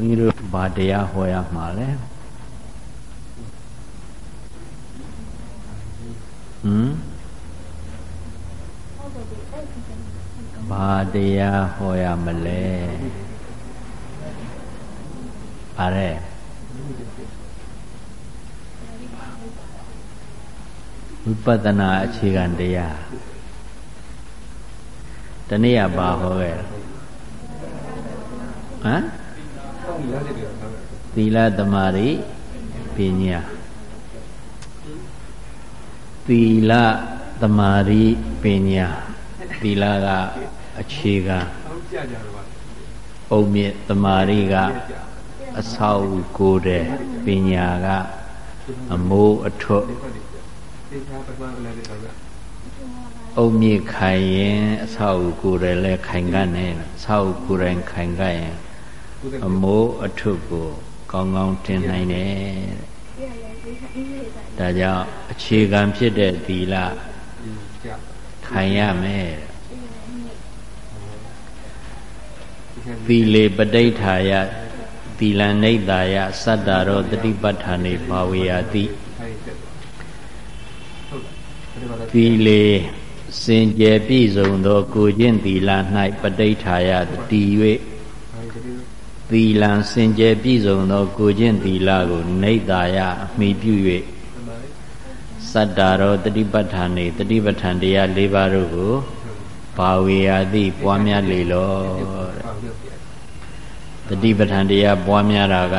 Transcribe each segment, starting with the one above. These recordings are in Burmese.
န်းကြီးတို့ဘာတရားဟောရမှာလဲဟမ်ဘာတရားဟောရမလဲပါရဲဝိပဿနာအခြေခံတရားတနေ့ကဘာဟောခဲ့ဟမ် သီလသမารိပညာသီလသမာဓိပညာသီလကအခြေခံအုံမြင့်သမာဓိကအဆောက်ကိုယ်တဲ့ပညာကအမိုးအထွတ်အုံမြင့်ခိုင်ရင်အဆောက်ကိုယ်တယ်လဲခိုင်ကနေအဆောက်ကိုယ်တိုင်ခိုင်ကရင် အမိုးအထွတ်ကိုကောင်းကောင်းတင်နိုင်တယ်ဒါကြောင့်အခြေခံဖြစ်တဲ့သီလခိုင်ရမယ်သီလေပဋိဌာယသီလနိဒာယစတ္တာရောတတိပဋ္ဌာနေဘာဝေယတိသီလေစင်ကြယ်ပြည့်စုံသောကိုကျင့်သီလ၌ပဋိဌာယတည်၍ သီလံစင်ကြယ်ပြည့်စုံသောကိုကျင့်သီလကိုနိဒာယအမိပြု၍စတ္တာရောတတိပဋ္ဌာနေတတိပဋ္ဌာန်တရား၄ပါးတို့ကိုဘာဝေယတိပွားများလေလောတဲ့တတိပဋ္ဌာန်တရားပွားများတာက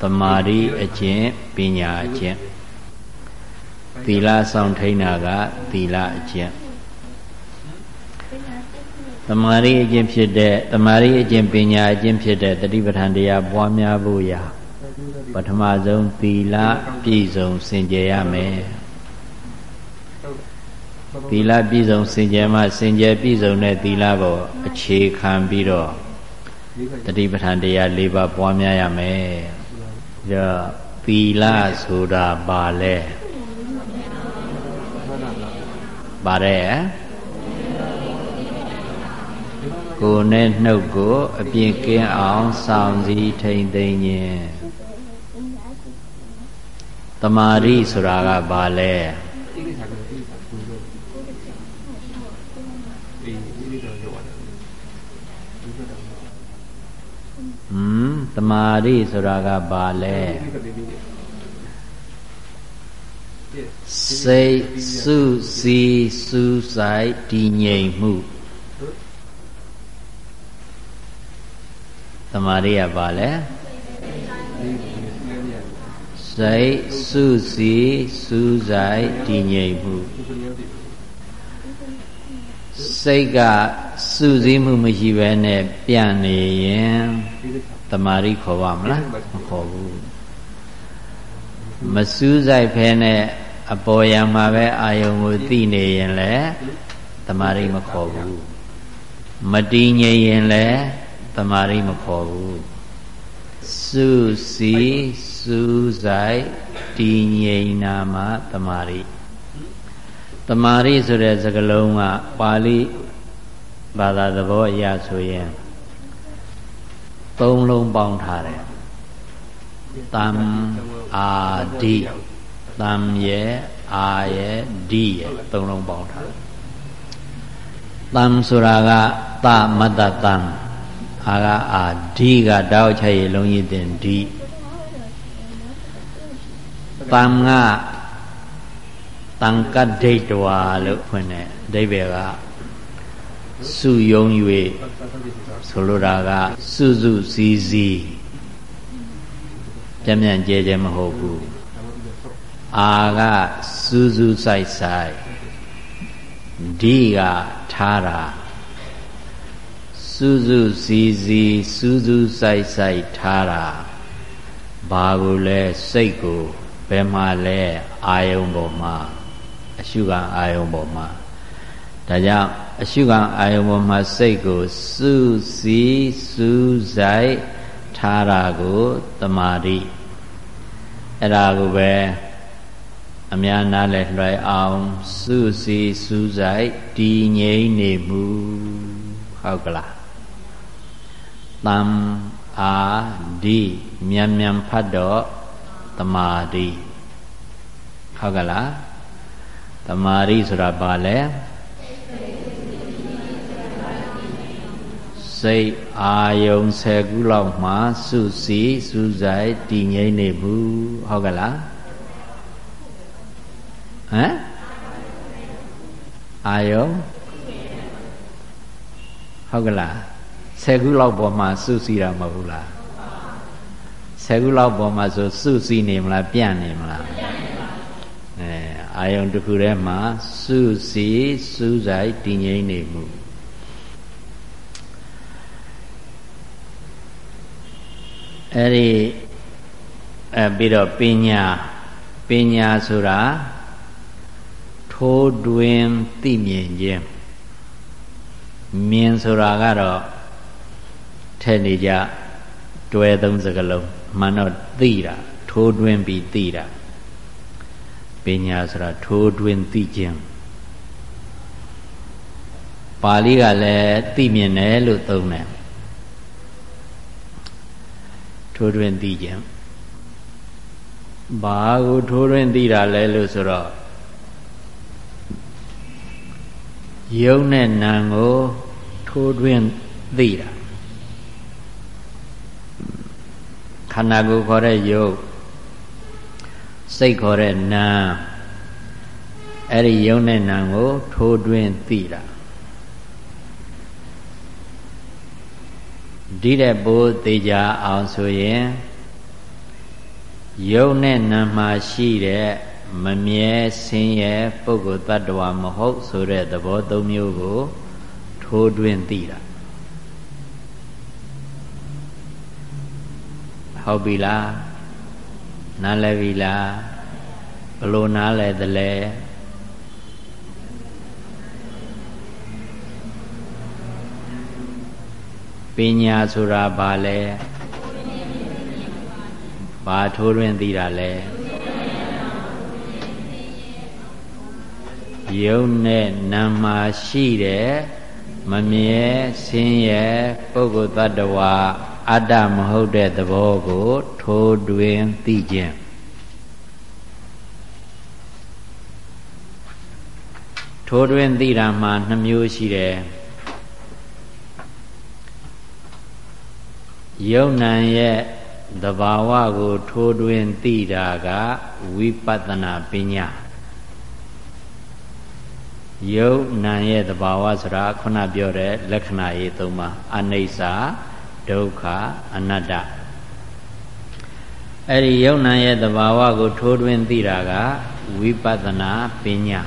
သမာဓိအကျင့်ပညာအကျင့်သီလဆောင်ထိန်တာကသီလအကျင့် သမာဓိအကျင့်ဖြစ်တဲ့သမာဓိအကျင့်ပညာအကျင့်ဖြစ်တဲ့တတိပဋ္ဌာန်တရားပွားများဖို့ရာပထမဆုံးသီလပြည့်စုံစင်ကြယ်ရမယ်သီလပြည့်စုံစင်ကြယ်မှစင်ကြယ်ပြည့်စုံတဲ့သီလကိုအခြေခံပြီးတော့တတိပဋ္ဌာန်တရား၄ပါးပွားများရမယ်။ဒါသီလဆိုတာဘာလဲ။ပါတယ် ကိုယ်နဲ့နှုတ်ကိုအပြင်းကင်းအောင်စောင့်စည်းထိန်သိမ်းခြင်းတမာရီဆိုတာကဘာလဲဟမ်တမာရီဆိုတာကဘာလဲစိတ်စုစည်းစူးစိုက်တည်ငြိမ်မှု တမာရီကဘာလဲစိတ်စုစည်းစူးစိုက်တည်ငြိမ်မှုစိတ်ကစုစည်းမှုမရှိဘဲနဲ့ပြန့်နေရင်တမာရီခေါ်ပါမလားမခေါ်ဘူးမစူးစိုက်ဖဲနဲ့အပေါ်ယံမှာပဲအာယုံကိုသိနေရင်လည်းတမာရီမခေါ်ဘူးမတည်ငြိမ်ရင်လည်း တမာရီမခေါ်ဘူးစုစည်းစူးစိုက်တည်ငြိမ်နာမှာတမာရီတမာရီဆိုတဲ့စကားလုံးကပါဠိဘာသာသဘောအရဆိုရင်သုံးလုံးပေါင်းထားတယ်တမ်အာဒီတမ်ရဲ့အာရဲ့ဒီရဲ့သုံးလုံးပေါင်းထားတယ်တမ်ဆိုတာကသမတ္တတမ် အာကအာဒီကတောက်ချရေလုံးကြီးတင်ဒီတမ်ကတံကဒိဋ္ဌဝါလို့ဖွင့်တယ်အဓိပ္ပာယ်ကစုယုံ၍ဆိုလိုတာကစုစုစည်းစည်းပြန့်ပြန့်ကျဲကျဲမဟုတ်ဘူးအာကစူးစူးဆိုင်ဆိုင်ဒီကထားတာ စူးစူးစီစီစူးစူးဆိုင်ဆိုင်ထားတာဘာကိုလဲစိတ်ကိုဘယ်မှာလဲအာယုံပေါ်မှာအရှုခံအာယုံပေါ်မှာဒါကြောင့်အရှုခံအာယုံပေါ်မှာစိတ်ကိုစူးစီစူးဆိုင်ထားတာကိုတမာတိအဲ့ဒါကိုပဲအများနားလဲလွှဲအောင်စုစည်းစူးစိုက်တည်ငြိမ်နေမှုဟုတ်ကလား တမ်အာဒီမြန်မြန်ဖတ်တော့တမာတိဟုတ်ကလားတမာတိဆိုတာဘာလဲစိတ်အာယုံ10ခုလောက်မှစုစည်းစူးစိုက်တည်ငြိမ်နေဘူးဟုတ်ကလားဟမ်အာယုံဟုတ်ကလား 10ခုလောက်ပေါ်မှာစုစည်းတာမဟုတ်ဘူးလား10ခုလောက်ပေါ်မှာဆိုစုစည်းနေမလားပြန့်နေမလားအဲအာယုံတစ်ခုထဲမှာစုစည်းစူးစိုက်တည်ငြိမ်နေမှုအဲ့ဒီအဲပြီးတော့ပညာပညာဆိုတာထိုးတွင်သိမြင်ခြင်းမြင်ဆိုတာကတော့ ထဲနေကြတွဲသုံးစကလုံးမှန်တော့သိတာထိုးတွင်ပြီးသိတာပညာဆိုတာထိုးတွင်သိခြင်းပါဠိကလည်းသိမြင်တယ်လို့သုံးတယ်ထိုးတွင်သိခြင်းဘာကိုထိုးတွင်သိတာလဲလို့ဆိုတော့ယုံနဲ့နာကိုထိုးတွင်သိတာခ န္ဓာကိုယ်ခေါ်တဲ့ယုတ်စိတ်ခေါ်တဲ့နာအဲ့ဒီယုံနဲ့နာကို ထိုးတွင်သိတာဒီတဲ့ဘိုးသေးကြအောင်ဆိုရင်ယုံနဲ့နာမှာရှိတဲ့မမြဲဆင်းရဲပုဂ္ဂိုလ်တ attva မဟုတ်ဆိုတဲ့သဘောသုံးမျိုးကို ထိုးတွင်သိတာ ဟုတ်ပြီလားနားလည်ပြီလားဘလို့နားလည်သလဲပညာဆိုတာဘာလဲဘာထိုးတွင်သိတာလဲယုံနဲ့နာမှာရှိတဲ့မမြဲဆင်းရဲပုဂ္ဂိုလ်တ attva အတ္တမဟုတ်တဲ့သဘောကို ထိုးတွင်သိခြင်းထိုးတွင်သိတာမှာနှမျိုးရှိတယ်ယုံနံရဲ့သဘာဝကို ထိုးတွင်သိတာကဝိပဿနာပညာယုတ်နံရဲ့သဘာဝဆိုတာခုနပြောတဲ့လက္ခဏာရေးသုံးပါအနိစ္စ ဒုက္ခအနတ္တအဲ့ဒီယုတ်နံရဲ့သဘာဝကို ထိုးတွင်းသိတာကဝိပဿနာပညာ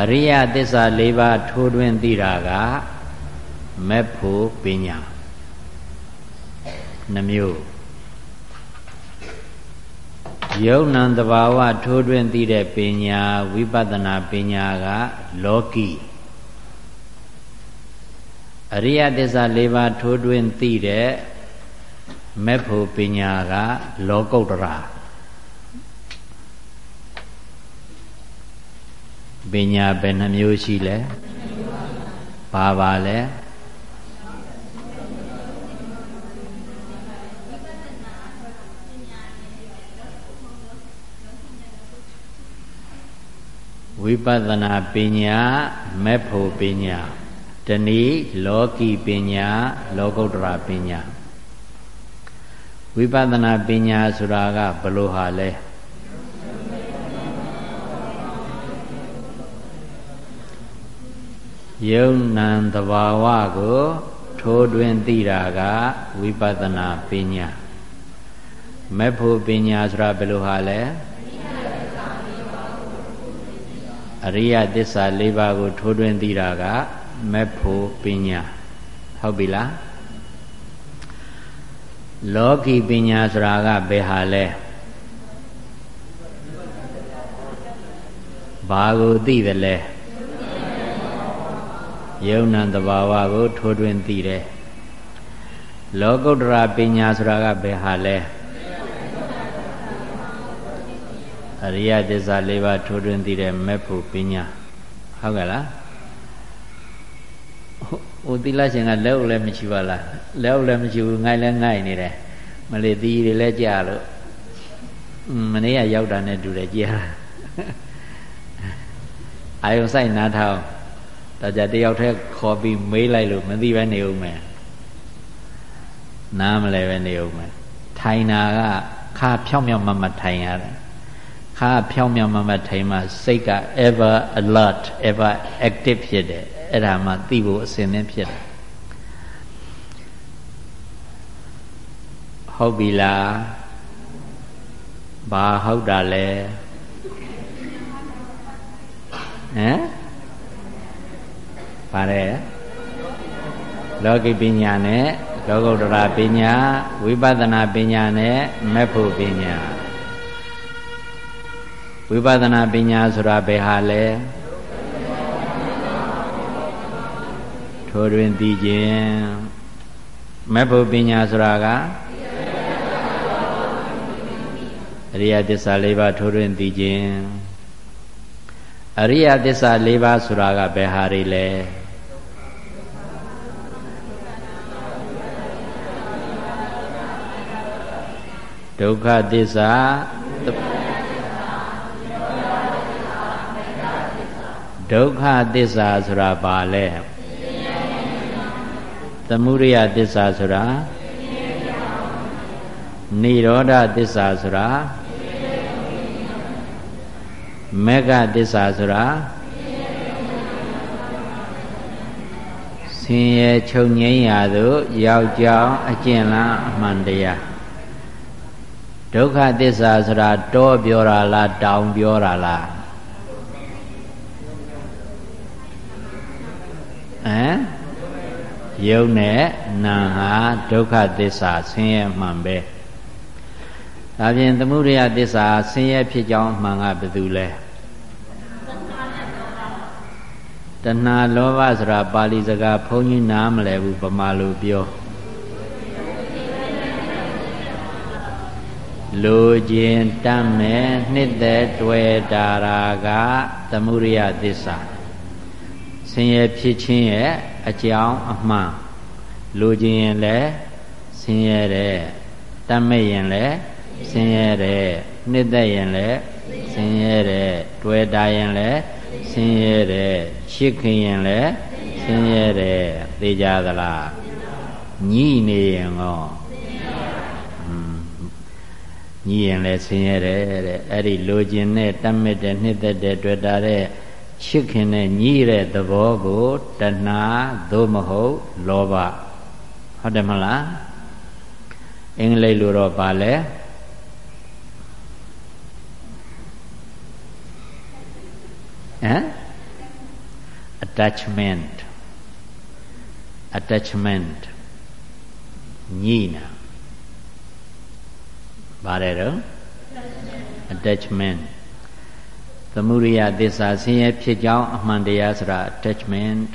အရိယသစ္စာ၄ပါးထိုးတွင်းသိတာကမက်ဖို့ပညာနှမျိုးယုံနံတဘာဝထိုးတွင်းသိတဲ့ပညာဝိပဿနာပညာကလောကီ အရိယသစ္စာ၄ပါးထိုးတွင်းသိတဲ့မေဖို့ပညာကလောကုတ္တရာပညာဘယ်နှမျိုးရှိလဲဘာပါလဲဝိပဿနာပညာမေဖို့ပညာ တဏီလောကီပညာလောကုတ္တရာပညာဝိပဿနာပညာဆိုတာကဘလို့ဟာလဲယုံနံတဘာဝကို ထိုးတွင်သိတာကဝိပဿနာပညာမေဖို့ပညာဆိုတာဘယ်လိုဟာလဲအရိယသစ္စာ၄ပါးကိုထိုးထွင်းသိတာက မက်ဖို့ပညာဟုတ်ပြီလားလောကီပညာဆိုတာကဘယ်ဟာလဲဘာကိုသိတယ်လဲယုံနံတဘာဝကို ထိုးထွင်းသိတယ်လောကုတ္တရာပညာဆိုတာကဘယ်ဟာလဲအရိယသစ္စာ၄ပါးထိုးထွင်းသိတဲ့မေဖို့ပညာဟုတ်ကဲ့လား ဟိုသီလရှင်ကလက်အုပ်လည်းမရှိပါလားလက်အုပ်လည်းမရှိဘူးငိုက်လည်းငိုက်နေတယ်မလေးသီးတွေလည်းကြာလို့မနေ့ကရောက်တာနဲ့တူတယ်ကြာအာယုံဆိုင်နားထောင်ဒါကြတယောက်တည်းခေါ်ပြီးမေးလိုက်လို့မသိပဲနေဦးမယ်နားမလဲပဲနေဦးမယ်ထိုင်တာကခါဖြောင်းမြောင်းမမထိုင်ရတယ်ခါဖြောင်းမြောင်းမမထိုင်မှစိတ်က ever alert ever active ဖြစ်တယ် အဲ့ဒါမှသိဖို့အစဉ်သင်းဖြစ်တယ်ဟုတ်ပြီလားဘာဟုတ်တာလဲဟမ်ပါတယ်လောကိပညာနဲ့လောကုတ္တရာပညာဝိပဿနာပညာနဲ့မက်ဖို့ပညာဝိပဿနာပညာဆိုတာဘယ်ဟာလဲ ထိုတွင်သိခြင်းမက်ဖို့ပညာဆိုတာကအရိယသစ္စာ၄ပါးထိုတွင်သိခြင်းအရိယသစ္စာ၄ပါးဆိုတာကဘယ်ဟာတွေလဲဒုက္ခသစ္စာဒုက္ခသစ္စာဆိုတာဘာလဲ သမုဒိယသစ္စာဆိုတာនិရောဓသစ္စာဆိုတာမေဃသစ္စာဆိုတာဆင်းရဲချုပ်ငြိမ်းရာသို့ရောက်ကြောင်းအကျင့်လားအမှန်တရားဒုက္ခသစ္စာဆိုတာတောပြောတာလားတောင်ပြောတာလားဟမ် ယုံနဲ့နာဟာဒုက္ခသစ္စာဆင်းရဲမှန်ပဲဒါဖြင့်သမုဒယသစ္စာဆင်းရဲဖြစ်ကြောင်းမှန်ကဘယ်သူလဲတဏှာလောဘဆိုတာပါဠိစကားဘုန်းကြီးနားမလဲဘူးဗမာလိုပြောလူကျင်တတ်မဲ့နှစ်သက်တွေ့တာရာကသမုဒိယသစ္စာဆ င်းရဲဖြစ်ခြင်းရဲ့အကြောင်းအမှန်လူကျင်ရင်လည်းဆင်းရဲတယ်တတ်မဲ့ရင်လည်းဆင်းရဲတယ်နှစ်သက်ရင်လည်းဆင်းရဲတယ်တွေ့တာရင်လည်းဆင်းရဲတယ်ရှစ်ခင်ရင်လည်းဆင်းရဲတယ်သိကြသလားညှိနေရင်ရောညည်ရင်လည်းဆင်းရဲတယ်တဲ့အဲ့ဒီလိုချင်တဲ့တတ်မဲ့တဲ့နှစ်သက်တဲ့တွေ့တာတဲ့ ချစ်ခင်တဲ့ညည်တဲ့သဘောကိုတဏှာသို့မဟုတ်လောဘဟုတ်တယ်မလားအင်္ဂလိပ်လိုတော့ပါလဲဟမ် attachment attachment ညည်နာပါတယ်တော့ attachment သမုဒိယသစ္စာဆင်းရဲဖြစ်ကြောင်းအမှန်တရားဆိုတာ attachment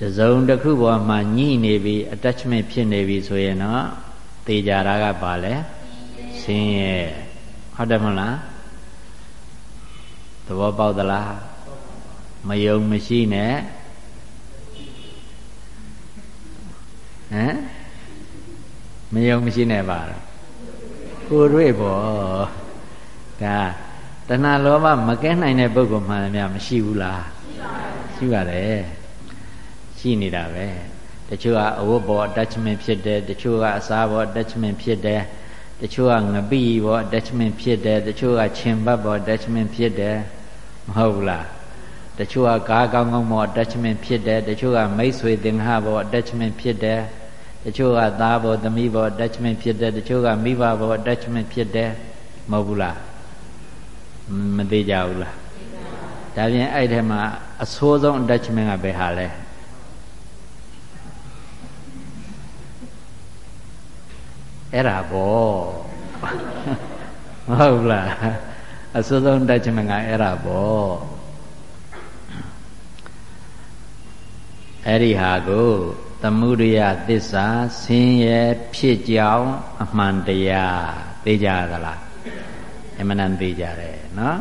တစုံတစ်ခုပေါ်မှာညှိနေပြီ attachment ဖြစ်နေပြီဆိုရင်တော့သေကြတာကဘာလဲဆင်းရဲဟုတ်တယ်မဟုတ်လားသဘောပေါက်သလားမယုံမရှိနဲ့ဟမ်မယုံမရှိနဲ့ပါတော့ကိုတွေ့ပေါ့ ဒါတဏှာလောဘမကဲနိုင်တဲ့ပုဂ္ဂိုလ်မှန်များမရှိဘူးလားရှိပါတယ်ရှိနေတာပဲတချို့ကအဝတ်ပေါ် attachment ဖြစ်တယ်တချို့ကအစားပေါ် attachment ဖြစ်တယ်တချို့ကငပိပေါ် attachment ဖြစ်တယ်တချို့ကခြင်ဘတ်ပေါ် attachment ဖြစ်တယ်မဟုတ်ဘူးလားတချို့ကကားကောင်းကောင်းပေါ် attachment ဖြစ်တယ်တချို့ကမိတ်ဆွေသင်္ဃပေါ် attachment ဖြစ်တယ်တချို့ကသားဘောသမီးဘော attachment ဖြစ်တယ်တချို့ကမိဘဘော attachment ဖြစ်တယ်မဟုတ်ဘူးလား မသေးကြဘူးလားဒါပြင်အဲ့ထဲမှာအဆိုးဆုံး attachment ကဘယ်ဟာလဲအဲ့ဒါဘောမဟုတ်လားအဆိုးဆုံး attachment ကအဲ့ဒါဘောအဲ့ဒီဟာကိုသမုဒယသစ္စာဆင်းရဲဖြစ်ကြောင်းအမှန်တရားသိကြသလားအမှန်တန်သိကြတယ် နော်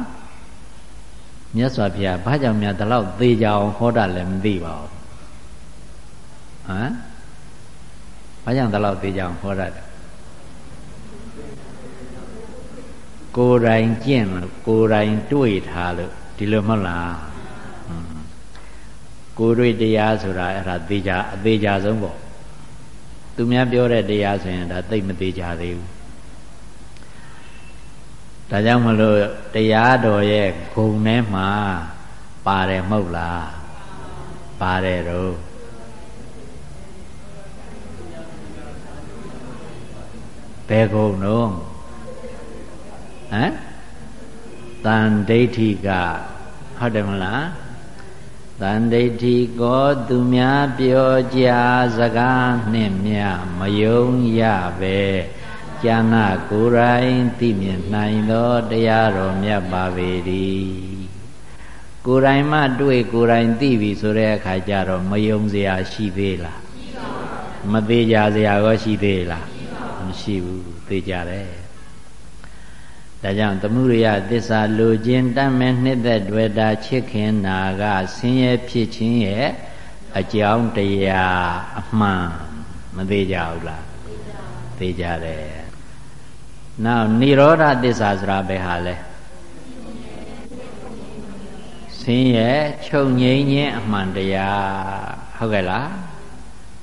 မြတ်စွာဘုရားဘာကြောင့်များဒီလောက်သေကြအောင်ဟောတာလည်းမသိပါဘူးဟမ်ဘာကြောင့်ဒီလောက်သေကြအောင်ဟောတာလဲကိုယ်တိုင်ကျင့်လို့ကိုယ်တိုင်တွေ့ထားလို့ဒီလိုမဟုတ်လားကိုယ်တွေ့တရားဆိုတာအဲ့ဒါသေချာအသေးချာဆုံးပေါ့သူများပြောတဲ့တရားဆိုရင်ဒါသိမသေးချာသေးဘူး ဒါကြောင့်မလို့တရားတော်ရဲ့ဂုံထဲမှာပါတယ်မဟုတ်လားပါတယ်တော့ဘယ်ဂုံတော့ဟမ်တန်ဒိဋ္ဌိကဟုတ်တယ်မလားတန်ဒိဋ္ဌိကောသူများပြောကြစကားနှင့်မြမယုံရပဲ ကျမ်းနာကိုယ်တိုင်သိမြင်နိုင်သောတရားတော်မြတ်ပါပေ၏ကိုယ်တိုင်မှတွေ့ကိုယ်တိုင်သိပြီဆိုတဲ့အခါကျတော့မယုံစရာရှိသေးလားမသေးကြစရာရောရှိသေးလားမရှိဘူးသိကြတယ်ဒါကြောင့်သမှုရိယသစ္စာလိုခြင်းတတ်မဲ့နှစ်သက်တွေ့တာချစ်ခင်နာကဆင်းရဲဖြစ်ခြင်းရဲ့အကြောင်းတရားအမှန်မသေးကြဘူးလားသိကြတယ် နောက်និရောဓသစ္စာဆိုတာဘယ်ဟာလဲဆင်းရဲချုပ်ငြိမ်းခြင်းအမှန်တရားဟုတ်ကဲ့လား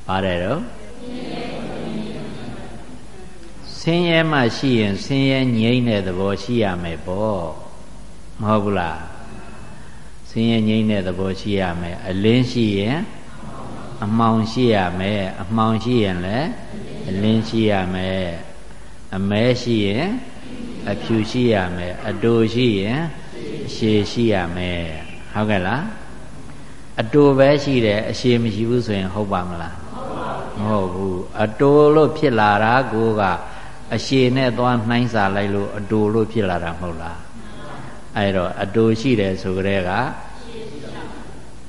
ပါတယ်တော့ဆင်းရဲမှရှိရင်ဆင်းရဲငြိမ်းတဲ့သဘောရှိရမယ်ပေါ့မဟုတ်ဘူးလားဆင်းရဲငြိမ်းတဲ့သဘောရှိရမယ်အလင်းရှိရင်အမှောင်ရှိရမယ်အမှောင်ရှိရင်လည်းအလင်းရှိရမယ် အမဲရှိရင်အဖြူရှိရမယ်အတူရှိရင်အရှည်ရှိရမယ်ဟုတ်ကဲ့လားအတူပဲရှိတယ်အရှည်မရှိဘူးဆိုရင်ဟုတ်ပါမလားမဟုတ်ဘူးအတူလို့ဖြစ်လာတာကိုကအရှည်နဲ့သွားနှိုင်းစာလိုက်လို့အတူလို့ဖြစ်လာတာမဟုတ်လားအဲ့တော့အတူရှိတယ်ဆိုကြတဲ့က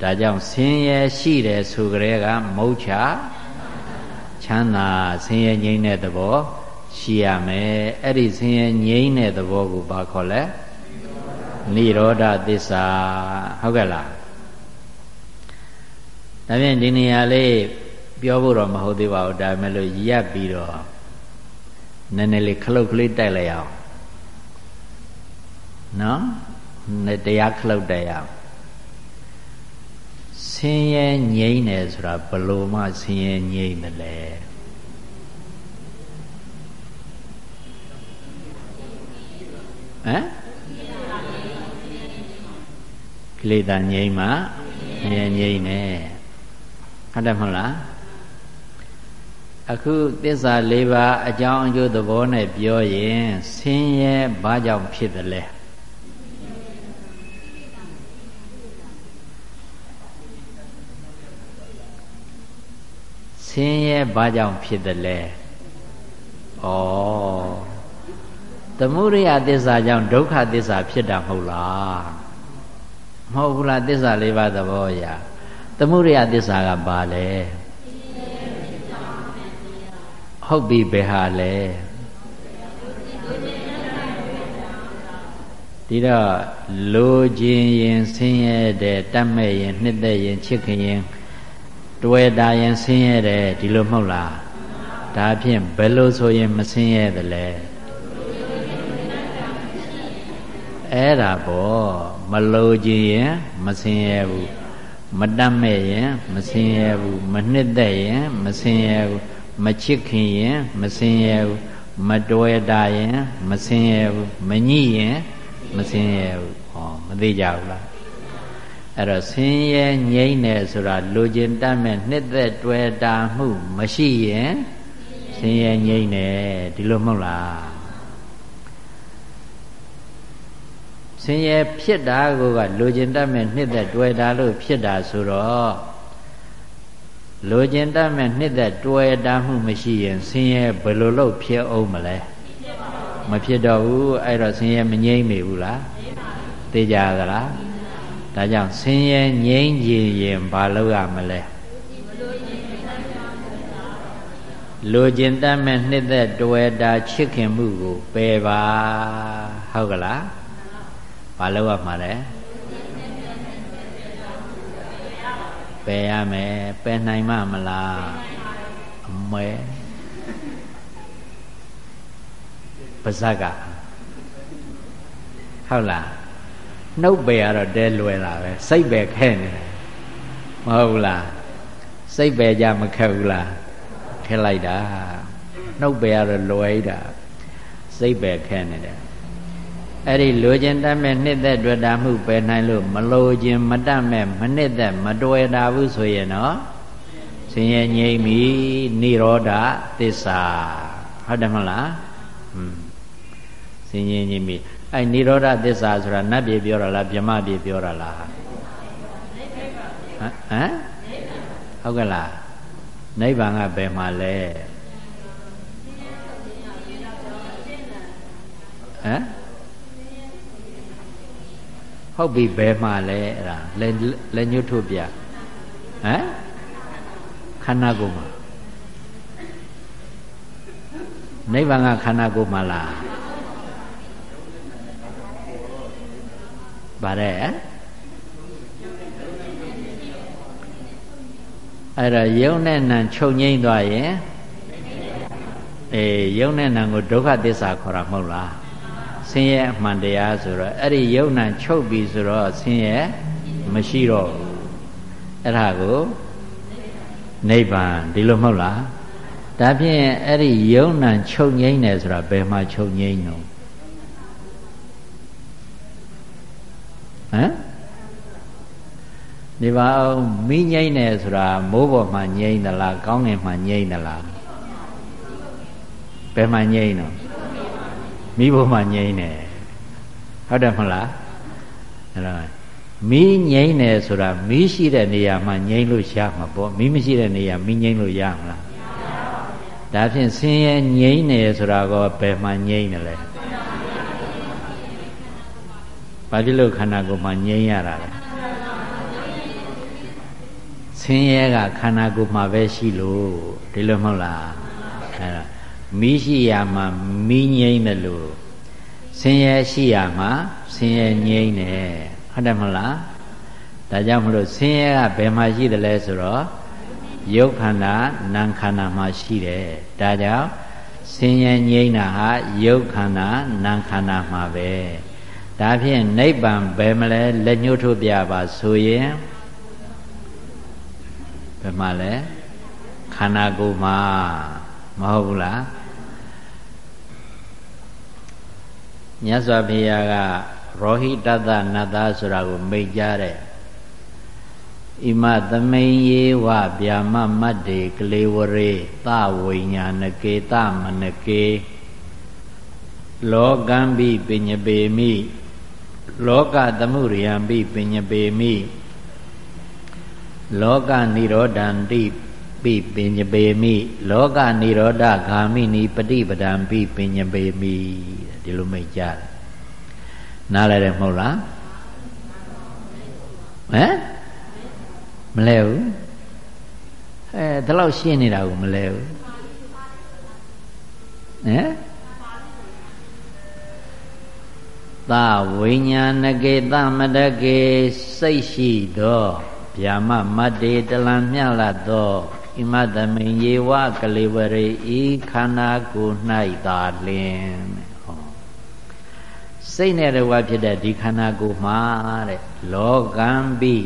ဒါကြောင့်ဆင်းရဲရှိတယ်ဆိုကြတဲ့ကမုတ်ချချမ်းသာဆင်းရဲငြိမ်းတဲ့သဘော ရှိရမယ်အဲ့ဒီဆင်းရဲငြိမ်းတဲ့သဘောကိုဘာခေါ်လဲနိရောဓသစ္စာဟုတ်ကဲ့လားဒါဖြင့်ဒီနေရာလေးပြောဖို့တော့မဟုတ်သေးပါဘူးဒါပေမဲ့လို့ရပ်ပြီးတော့နည်းနည်းလေးခလုတ်ကလေးတိုက်လိုက်အောင်နော်နဲ့တရားခလုတ်တိုက်အောင်ဆင်းရဲငြိမ့်တယ်ဆိုတာဘလို့မှဆင်းရဲငြိမ့်တယ်လဲ ဟမ်ကိလေသာငြိမ့်မှငြိမ့်ငြိမ့်နေဟုတ်တယ်မဟုတ်လားအခုသစ္စာ၄ပါးအကြောင်းအကျိုးသဘောနဲ့ပြောရင်ဆင်းရဲဘာကြောင့်ဖြစ်တယ်လဲဆင်းရဲဘာကြောင့်ဖြစ်တယ်လဲဩ သမုဒိယသစ္စာကြောင့်ဒုက္ခသစ္စာဖြစ်တာမဟုတ်လားမဟုတ်ဘူးလားသစ္စာ၄ပါးသဘောရာသမုဒိယသစ္စာကဘာလဲဟုတ်ပြီဘယ်ဟာလဲဒီတော့လိုခြင်းရင်ဆင်းရဲတယ်တတ်မဲ့ရင်နှစ်သက်ရင်ချစ်ခင်ရင်တွေ့တာရင်ဆင်းရဲတယ်ဒီလိုမဟုတ်လားဒါဖြင့်ဘယ်လိုဆိုရင်မဆင်းရဲသလဲ အဲ့ဒါပေါ့မလိုခြင်းရင်မဆင်းရဲဘူးမတတ်မဲ့ရင်မဆင်းရဲဘူးမနှစ်သက်ရင်မဆင်းရဲဘူးမချစ်ခင်ရင်မစင်ရဘူးမတွယ်တာရင်မစင်ရဘူးမညှိရင်မစင်ရဘူးဟောမသိကြဘူးလားအဲ့တော့ဆင်းရဲငြိမ့်တယ်ဆိုတာလိုချင်တတ်မဲ့နှစ်သက်တွေ့တာမှုမရှိရင်ဆင်းရဲငြိမ့်တယ်ဒီလိုမဟုတ်လား ဆင်းရဲဖြစ်တာကိုကလိုချင်တတ်မဲ့နှစ်သက်တွေ့တာလို့ဖြစ်တာဆိုတော့လိုချင်တတ်မဲ့နှစ်သက်တွေ့တာမှုမရှိရင်ဆင်းရဲဘယ်လိုလုပ်ဖြစ်အောင်မလဲမဖြစ်တော့ဘူးအဲ့တော့ဆင်းရဲမငြိမ့်မိဘူးလားသိကြသလားဒါကြောင့်ဆင်းရဲငြိမ့်ကြည်ရင်ဘာလုပ်ရမလဲလိုချင်တတ်မဲ့နှစ်သက်တွေ့တာချစ်ခင်မှုကိုပယ်ပါဟုတ်ကလား ဘာလုပ်ရမှာလဲပယ်ရမယ်ပယ်နိုင်မှမလားအမဲပါဇက်ကဟုတ်လားနှုတ်ပယ်ရတော့တဲလွယ်လာပဲစိတ်ပယ်ခဲနေတယ်မဟုတ်လားစိတ်ပယ်ကြမခက်ဘူးလားခဲလိုက်တာနှုတ်ပယ်ရတော့လွယ်တာစိတ်ပယ်ခဲနေတယ် အဲ့ဒီလိုချင်တတ်မဲ့နှစ်သက်တွေ့တာမှုပယ်နိုင်လို့မလိုချင်မတတ်မဲ့မနှစ်သက်မတွေ့တာဘူးဆိုရင်တော့ဆင်းရဲငြိမ့်ပြီនិရောဓသစ္စာဟုတ်တယ်မဟုတ်လားอืมဆင်းရဲငြိမ့်ပြီအဲ့និရောဓသစ္စာဆိုတာနတ်ပြေပြောတာလားဗြဟ္မပြေပြောတာလားဟမ်ဟမ်ဟုတ်ကဲ့လားနိဗ္ဗာန်ကဘယ်မှာလဲဟမ် ဟုတ်ပြီဘယ်မှာလဲအဲ့ဒါလက်လက်ညှို့ထုတ်ပြဟမ်ခန္ဓာကိုယ်မှာနိဗ္ဗာန်ကခန္ဓာကိုယ်မှာလားဗါတဲ့အဲ့တော့ယုံနဲ့နံချုပ်ငိမ့်သွားရင်အေးယုံနဲ့နံကိုဒုက္ခသစ္စာခေါ်တာမဟုတ်လား ဆင်းရဲအမှန်တရားဆိုတော့အဲ့ဒီယုံနံချုပ်ပြီဆိုတော့ဆင်းရဲမရှိတော့ဘူးအဲ့ဒါကိုနိဗ္ဗာန်ဒီလိုမဟုတ်လားဒါဖြင့်အဲ့ဒီယုံနံချုပ်ငိမ့်တယ်ဆိုတာဘယ်မှာချုပ်ငိမ့်တော့ဟမ်ဒီပါအောင်မိငိမ့်တယ်ဆိုတာမိုးပေါ်မှာငိမ့်သလားကောင်းငင်မှာငိမ့်သလားဘယ်မှာငိမ့်တော့ မိဘမှာငိမ့်တယ်ဟုတ်တယ်မဟုတ်လားအဲ့တော့မိငိမ့်တယ်ဆိုတာမိရှိတဲ့နေရာမှာငိမ့်လို့ရမှာပေါ့မိမရှိတဲ့နေရာမိငိမ့်လို့ရမလားဒါဖြင့်ဆင်းရဲငိမ့်တယ်ဆိုတာကဘယ်မှာငိမ့်တယ်လဲဘာဖြစ်လို့ခန္ဓာကိုယ်မှာငြိမ်းရတာလဲဆင်းရဲကခန္ဓာကိုယ်မှာပဲရှိလို့ဒီလိုမဟုတ်လားအဲဒါ မိရှိရမှာမိငြိမ်းတယ်လို့ဆင်းရဲရှိရမှာဆင်းရဲငြိမ်းတယ်ဟုတ်တယ်မဟုတ်လားဒါကြောင့်မလို့ဆင်းရဲကဘယ်မှာရှိတယ်လဲဆိုတော့ယုတ်ခန္ဓာနာမ်ခန္ဓာမှာရှိတယ်ဒါကြောင့်ဆင်းရဲငြိမ်းတာဟာယုတ်ခန္ဓာနာမ်ခန္ဓာမှာပဲဒါဖြင့်နိဗ္ဗာန်ဘယ်မလဲလက်ညှိုးထုတ်ပြပါဆိုရင်ဘယ်မှာလဲခန္ဓာကိုယ်မှာမဟုတ်ဘူးလား မြတ်စွာဘုရားကရောဟိတတနတ်သားဆိုတာကိုမိတ်ကြတဲ့ဣမသမိန်ယေဝဗျာမမတ်တေကလေဝရေသဝိညာဏကေသမနကေလောကံပိပညပေမိလောကသမှုရိယံပိပညပေမိလောကនិရောဓံတိပိပညပေမိလောကនិရောဓဂာမိနိပฏิပဒံပိပညပေမိ ဒီလိုမိတ်ကြတယ်နားလဲတယ်မဟုတ်လားဟမ်မလဲဘူးအဲဒါတော့ရှင်းနေတာကိုမလဲဘူးဟမ်သဝိညာဏကေသမတကေစိတ်ရှိသောဗျာမမတ္တေတလံမြလတ်သောဣမတမိန်ယေဝကလေးဝရေဤခန္ဓာကိုယ်၌သာလင်ဟော စိတ်နဲ့တဝဖြစ်တဲ့ဒီခန္ဓာကိုယ်မှာတဲ့လောကံပိ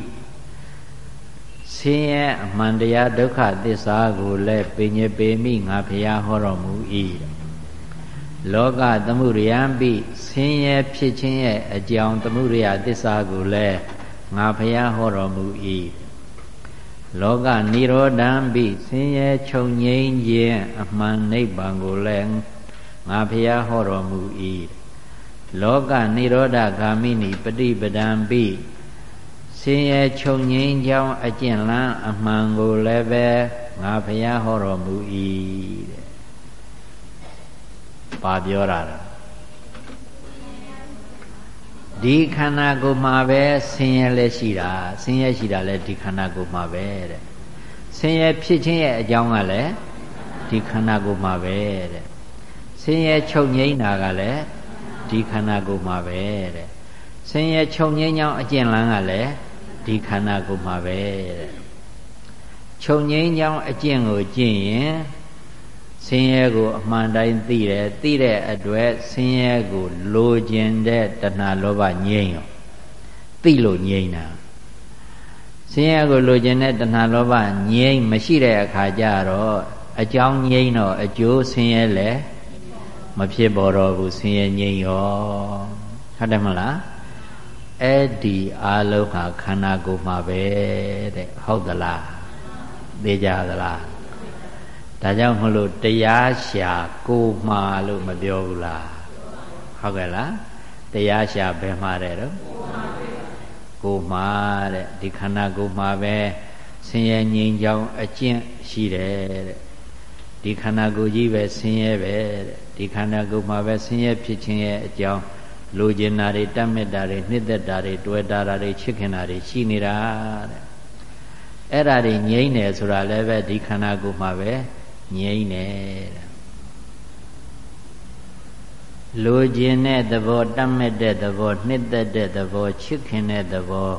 ဆင်းရဲအမှန်တရားဒုက္ခသစ္စာကိုလည်းပင်ညပေမိငါဖျားဟောတော်မူ၏လောကသမှုရိယံပိဆင်းရဲဖြစ်ခြင်းရဲ့အကြောင်းသမှုရိယသစ္စာကိုလည်းငါဖျားဟောတော်မူ၏လောကនិရောဓံပိဆင်းရဲချုပ်ငြိမ်းခြင်းအမှန်နိဗ္ဗာန်ကိုလည်းငါဖျားဟောတော်မူ၏ လောကនិရောဓဂာမိနိပฏิပဒံပိဆင်းရဲချုပ်ငြိမ်းကြောင်းအကျင့်လန်းအမှန်ကိုလည်းပဲငါဖျားဟောတော်မူ၏တဲ့ဘာပြောတာလဲဒီခန္ဓာကိုယ်မှာပဲဆင်းရဲလည်းရှိတာဆင်းရဲရှိတာလည်းဒီခန္ဓာကိုယ်မှာပဲတဲ့ဆင်းရဲဖြစ်ခြင်းရဲ့အကြောင်းကလည်းဒီခန္ဓာကိုယ်မှာပဲတဲ့ဆင်းရဲချုပ်ငိမ့်တာကလည်း ဒီခန္ဓာကိုယ်မှာပဲတဲ့ဆင်းရဲချုပ်ငိမ့်ကြောင်းအကျင့်လန်းကလည်းဒီခန္ဓာကိုယ်မှာပဲတဲ့ခြုံငိမ့်ကြောင်းအကျင့်ကိုကျင့်ရင်ဆင်းရဲကိုအမှန်တိုင်းသိတယ်သိတဲ့အတွက်ဆင်းရဲကိုလိုချင်တဲ့တဏှာလောဘငြိမ့်ရောသိလို့ငြိမ့်တာဆင်းရဲကိုလိုချင်တဲ့တဏှာလောဘငြိမ့်မရှိတဲ့အခါကျတော့အကြောင်းငြိမ့်တော့အကျိုးဆင်းရဲလည်း မဖြစ်ပေါ်တော့ဘူးဆင်းရဲငြိမ့်ရောဟုတ်တယ်မလားအဲ့ဒီအာလုံးဟာခန္ဓာကိုယ်မှာပဲတဲ့ဟုတ်သလားသိကြသလားဒါကြောင့်မလို့တရားရှာကိုမှာလို့မပြောဘူးလားဟုတ်ကဲ့လားတရားရှာဘယ်မှာတဲ့တော့ကိုမှာတဲ့ဒီခန္ဓာကိုယ်မှာပဲဆင်းရဲငြိမ်းချောင်းအကျင့်ရှိတယ်တဲ့ဒီခန္ဓာကိုယ်ကြီးပဲဆင်းရဲပဲတဲ့ ဒီခန္ဓာကိုယ်မှာပဲဆင်းရဲဖြစ်ခြင်းရဲ့အကြောင်းလိုချင်တာတွေတတ်မြတ်တာတွေနှစ်သက်တာတွေတွေ့တာတွေချစ်ခင်တာတွေရှိနေတာတဲ့အဲ့ဒါတွေငြိမ့်တယ်ဆိုတာလည်းပဲဒီခန္ဓာကိုယ်မှာပဲငြိမ့်တယ်တဲ့လိုချင်တဲ့သဘောတတ်မဲ့တဲ့သဘောနှစ်သက်တဲ့သဘောချစ်ခင်တဲ့သဘော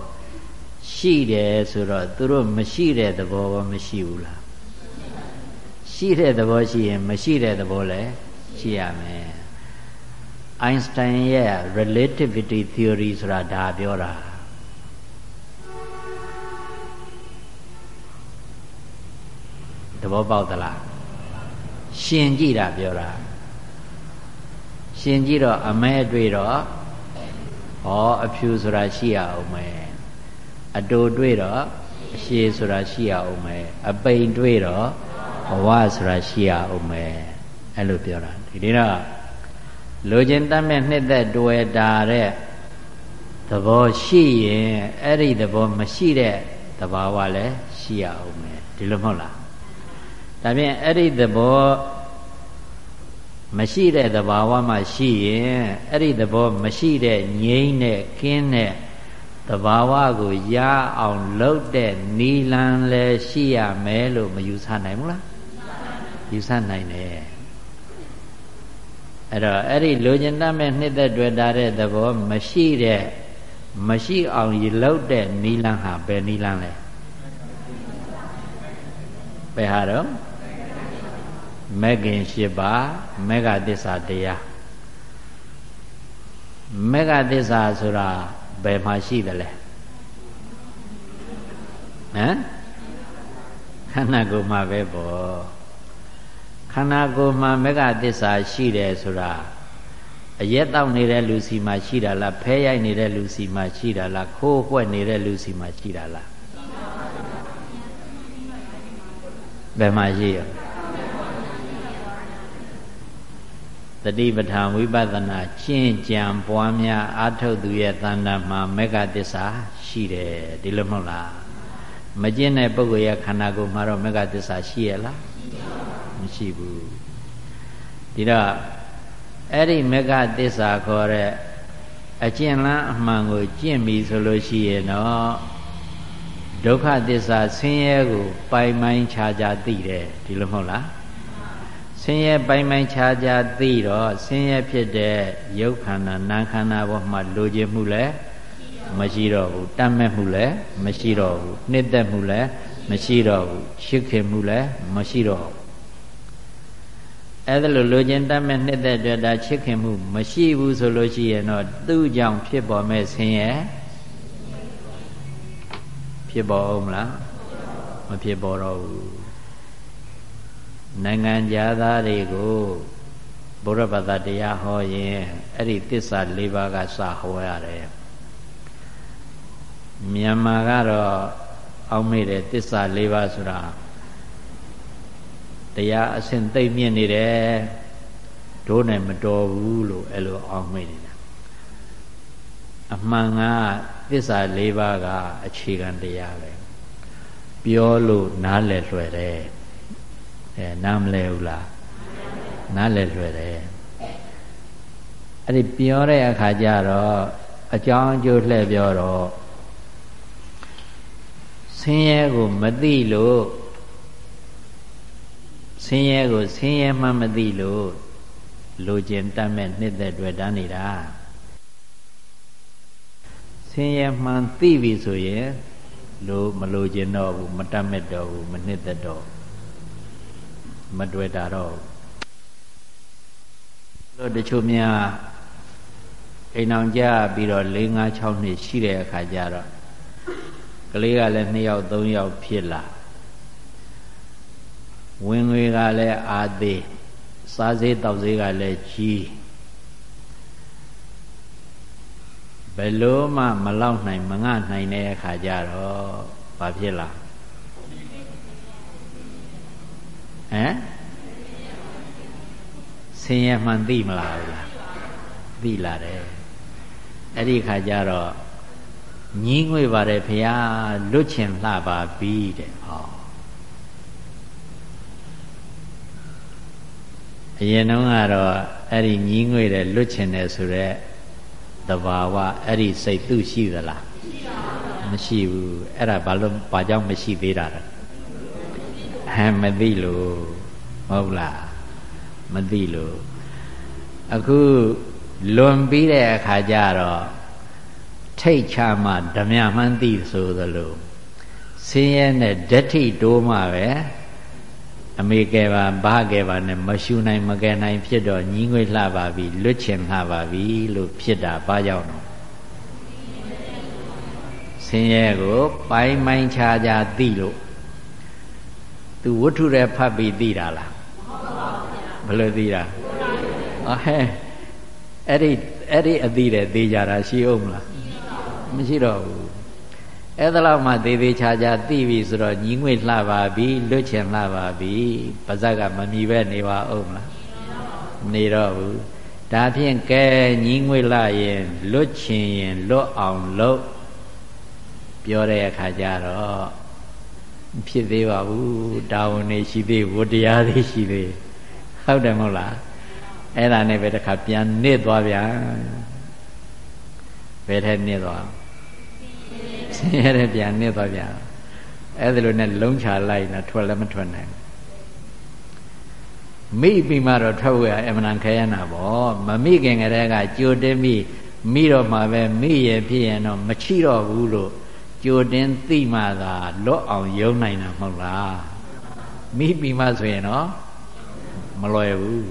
ရှိတယ်ဆိုတော့သူတို့မရှိတဲ့သဘောဘာမရှိဘူးလားရှိတဲ့သဘောရှိရင်မရှိတဲ့သဘောလည်း ရှိရမယ်အိုင်းစတိုင်ရဲ့ relativity theory ဆိုတာဒါပြောတာသဘောပေါက်သလားရှင်ကြည့်တာပြောတာရှင်ကြည့်တော့အမဲအတွေ့တော့ဟောအဖြူဆိုတာရှိရအောင်မယ်အတူတွေ့တော့အရှည်ဆိုတာရှိရအောင်မယ်အပိန်တွေ့တော့ဘဝဆိုတာရှိရအောင်မယ် အဲ့လိုပြောတာဒီနေ့တော့လိုချင်တတ်မဲ့နှစ်သက်တွေ့တာတဲ့သဘောရှိရင်အဲ့ဒီသဘောမရှိတဲ့သဘာဝလည်းရှိရအောင်မယ်ဒီလိုမဟုတ်လားဒါဖြင့်အဲ့ဒီသဘောမရှိတဲ့သဘာဝမှရှိရင်အဲ့ဒီသဘောမရှိတဲ့ငြိမ့်တဲ့ကင်းတဲ့သဘာဝကိုရအောင်လုပ်တဲ့နီလန်လည်းရှိရမယ်လို့မယူဆနိုင်ဘူးလားယူဆနိုင်တယ် အဲ့တော့အဲ့ဒီလိုချင်တတ်မဲ့နှစ်သက်တွေ့တာတဲ့သဘောမရှိတဲ့မရှိအောင်ရလုပ်တဲ့နီလန်ဟာဘယ်နီလန်လဲဘယ်ဟာတော့မဂ်ခင်၈ပါးမေဃသစ္စာတရားမေဃသစ္စာဆိုတာဘယ်မှာရှိသလဲဟမ်ခန္ဓာကိုယ်မှာပဲပေါ့ ခန္ဓာကိုယ်မှာမေဃသစ္စာရှိတယ်ဆိုတာအရက်တောက်နေတဲ့လူစီမှာရှိတာလားဖဲရိုက်နေတဲ့လူစီမှာရှိတာလားခိုးဝှက်နေတဲ့လူစီမှာရှိတာလားဘယ်မှာရှိရတတိပဋ္ဌာန်ဝိပဿနာကျင့်ကြံပွားများအာထုတ်သူရဲ့တဏ္ဍာမှာမေဃသစ္စာရှိတယ်ဒီလိုမဟုတ်လားမကျင့်တဲ့ပုဂ္ဂိုလ်ရဲ့ခန္ဓာကိုယ်မှာတော့မေဃသစ္စာရှိရလား မရှိဘူးဒီတော့အဲ့ဒီမေဃသစ္စာခေါ်တဲ့အကျင့်လန်းအမှန်ကိုကျင့်ပြီဆိုလို့ရှိရင်တော့ဒုက္ခသစ္စာဆင်းရဲကို ပိုင်ပိုင်ခြားခြားသိတယ်ဒီလိုမဟုတ်လားဆင်းရဲပိုင်ပိုင်ခြားခြားသိတော့ဆင်းရဲဖြစ်တဲ့ရုပ်ခန္ဓာနာမ်ခန္ဓာဘောမှာလိုချင်မှုလည်းမရှိတော့ဘူးတတ်မဲ့မှုလည်းမရှိတော့ဘူးနှစ်သက်မှုလည်းမရှိတော့ဘူးရှစ်ခင်မှုလည်းမရှိတော့ဘူး အဲ့ဒါလိုလိုချင်တတ်မဲ့နှစ်သက်တွေ့တာချစ်ခင်မှုမရှိဘူးဆိုလို့ရှိရင်တော့သူ့ကြောင့်ဖြစ်ပေါ်မဲ့ဆင်းရဲဖြစ်ပေါ်အောင်မလားမဖြစ်ပေါ်တော့ဘူးနိုင်ငံသားတွေကိုဘုရားဘာသာတရားဟောရင်အဲ့ဒီသစ္စာ၄ပါးကစဟောရတယ်မြန်မာကတော့အောက်မေ့တယ်သစ္စာ၄ပါးဆိုတာ တရားအစဉ်သိမ့်မြင့်နေတယ်ဒိုးနဲ့မတော်ဘူးလို့အဲ့လိုအောက်မေ့နေတာအမှန်ကသစ္စာ၄ပါးကအခြေခံတရားပဲပြောလို့နားလည်လွယ်တယ်အဲနားမလဲဘူးလားနားလဲလွယ်တယ်အဲ့ဒီပြောတဲ့အခါကျတော့အကြောင်းအကျိုးလှည့်ပြောတော့ဆင်းရဲကိုမသိလို့ဆ င်းရဲကိုဆင်းရဲမှမသိလို့လိုချင်တတ်မဲ့နှစ်သက်တွေ့တန်းနေတာဆင်းရဲမှန်သိပြီဆိုရင်လို့မလို့ကျင်တော့ဘူးမတတ်မဲ့တော့ဘူးမနှစ်သက်တော့မတွေ့တာတော့လို့တချို့များအိမ်အောင်ကြပြီးတော့၄၅6နှစ်ရှိတဲ့အခါကျတော့ကလေးကလည်း2ယောက်3ယောက်ဖြစ်လာ ဝင်ငွေကလည်းအာသေးစားစေးတောက်စေးကလည်းကြီးဘယ်လို့မှမလောက်နိုင်မငှနိုင်တဲ့အခါကျတော့ဘာဖြစ်လာဟမ်ဆင်းရဲမှန်သိမလားဘူးလားသိလာတယ်အဲ့ဒီခါကျတော့ညီးငွေပါတယ်ဖရာလွတ်ချင်လှပါပြီတဲ့ဟော အရင်တုန်းကတော့အဲ့ဒီညီးငွေတဲ့လွတ်ချင်တယ်ဆိုတော့တဘာဝအဲ့ဒီစိတ်သူ့ရှိသလားမရှိဘူးအဲ့ဒါဘာလို့ဘာကြောင့်မရှိသေးတာလဲဟမ်မသိလို့ဟုတ်လားမသိလို့အခုလွန်ပြီးတဲ့အခါကျတော့ထိတ်ချမှဓမြမှန်းသိဆိုသလိုဆင်းရဲနဲ့ဓဋ္ဌိတိုးမှပဲ အမေကဲပါဘာကဲပါနဲ့မရှူနိုင်မကဲနိုင် ဖြစ်တော့ညီးငွေလှပါပြီလွတ်ချင်လှပါပြီလို့ဖြစ်တာဘာကြောင့်တော့ဆင်းရဲကိုပိုင်းမိုင်းခြားခြားသိလို့သူဝတ္ထုတွေဖတ်ပြီးသိတာလားဘယ်လိုသိတာအဟဲအဲ့ဒီအဲ့ဒီအသိတဲ့သိကြတာရှိအောင်မလားမရှိတော့ဘူး အဲ့ဒါလောက်မှသေးသေးချာချာသိပြီဆိုတော့ညီငွေလှပါပြီလွတ်ချင်လှပါပြီပါဇက်ကမမီပဲနေပါအောင်မလားနေတော့ဘူးဒါဖြင့်ကဲညီငွေလှရင်လွတ်ချင်ရင်လွတ်အောင်လုပ်ပြောတဲ့အခါကျတော့ဖြစ်သေးပါဘူးတာဝန်နေရှိသေးဝတရားသေးရှိသေးဟုတ်တယ်မဟုတ်လားအဲ့ဒါနဲ့ပဲတခါပြန်နစ်သွားဗျာဘယ်ထဲနစ်သွားဆ င်းရဲတဲ့ပြန်နစ်သွားဗျာအဲ့ဒါလိုနဲ့လုံးချလိုက်တာထွက်လည်းမထွက်နိုင်မိပြီးမှတော့ထွက်ဝရအမှန်ခဲရနာပေါ့မမိခင်ကတည်းကကြိုတင်းမိမိတော့မှပဲမိရဖြစ်ရင်တော့မချီတော့ဘူးလို့ကြိုတင်းသိမှသာလွတ်အောင်ယုံနိုင်တာမဟုတ်လားမိပြီးမှဆိုရင်တော့မလွယ်ဘူး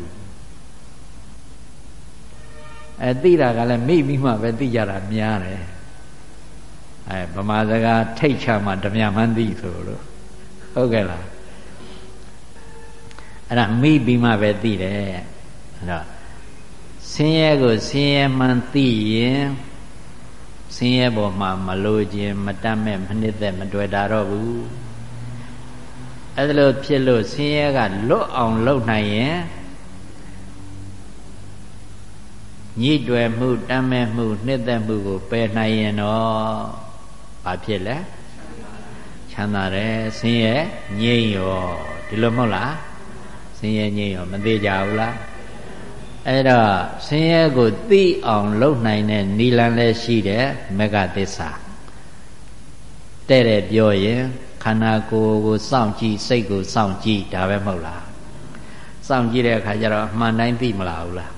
အဲသိတာကလည်းမိပြီးမှပဲသိကြတာများတယ် အဲဗမာစကားထိတ်ချမှဓမြမှန်းသိဆိုလို့ဟုတ်ကဲ့လားအဲ့ဒါမိပြီးမှပဲသိတယ်အဲ့တော့ဆင်းရဲကိုဆင်းရဲမှန်းသိရင်ဆင်းရဲပေါ်မှာမလိုခြင်းမတတ်မဲ့မနှစ်သက်မတွေ့တာတော့ဘူးအဲ့ဒါလို့ဖြစ်လို့ဆင်းရဲကလွတ်အောင်လုပ်နိုင်ရင်ညှိတွယ်မှုတမ်းမဲ့မှု နှစ်သက်မှုကိုပယ်နိုင်ရင်တော့ ဘာဖြစ်လဲချမ်းသာတယ်ဆင်းရဲငြိမ့်ရောဒီလိုမဟုတ်လားဆင်းရဲငြိမ့်ရောမသေးကြဘူးလားအဲ့တော့ဆင်းရဲကိုသိအောင်လုပ်နိုင်တဲ့နိလန်လည်းရှိတယ်မဂ္ဂသစ္စာတဲ့တဲ့ပြောရင်ခန္ဓာကိုယ်ကိုစောင့်ကြည့်စိတ်ကိုစောင့်ကြည့်ဒါပဲမဟုတ်လားစောင့်ကြည့်တဲ့အခါကျတော့အမှန်တိုင်းသိမလားဘူးလား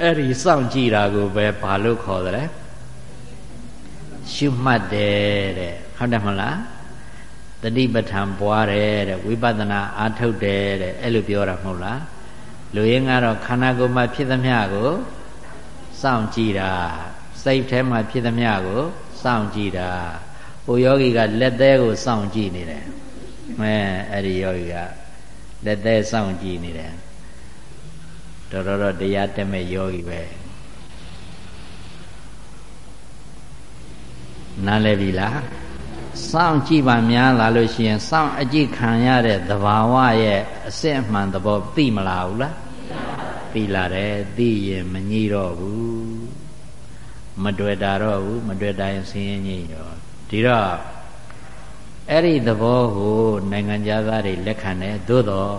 အဲ့ဒီစောင့်ကြည့်တာကိုပဲဘာလို့ခေါ်သလဲ ရှုမှတ်တယ်တဲ့ဟုတ်တယ်မလားတတိပဋ္ဌာန်ပွားတယ်တဲ့ဝိပဿနာအားထုတ်တယ်တဲ့အဲ့လိုပြောတာမဟုတ်လားလူရင်းကတော့ခန္ဓာကိုယ်မှာဖြစ်သမျှကိုစောင့်ကြည့်တာစိတ်ထဲမှာဖြစ်သမျှကိုစောင့်ကြည့်တာဟိုယောဂီကလက်သေးကိုစောင့်ကြည့်နေတယ်အဲအဲ့ဒီယောဂီကလက်သေးစောင့်ကြည့်နေတယ်တော်တော်တရားတက်မဲ့ယောဂီပဲ နားလဲပြီလားစောင့်ကြည့်ပါများလာလို့ရှိရင်စောင့်အကြည့်ခံရတဲ့သဘာဝရဲ့အစစ်အမှန်သဘောသိမလားဘူးလားသိလာတယ်သိရင်မငြိတော့ဘူးမတွေ့တာတော့ဘူးမတွေ့တိုင်းဆင်းရဲငြိရောဒီတော့အဲ့ဒီသဘောကိုနိုင်ငံသားတွေလက်ခံတယ်သို့တော့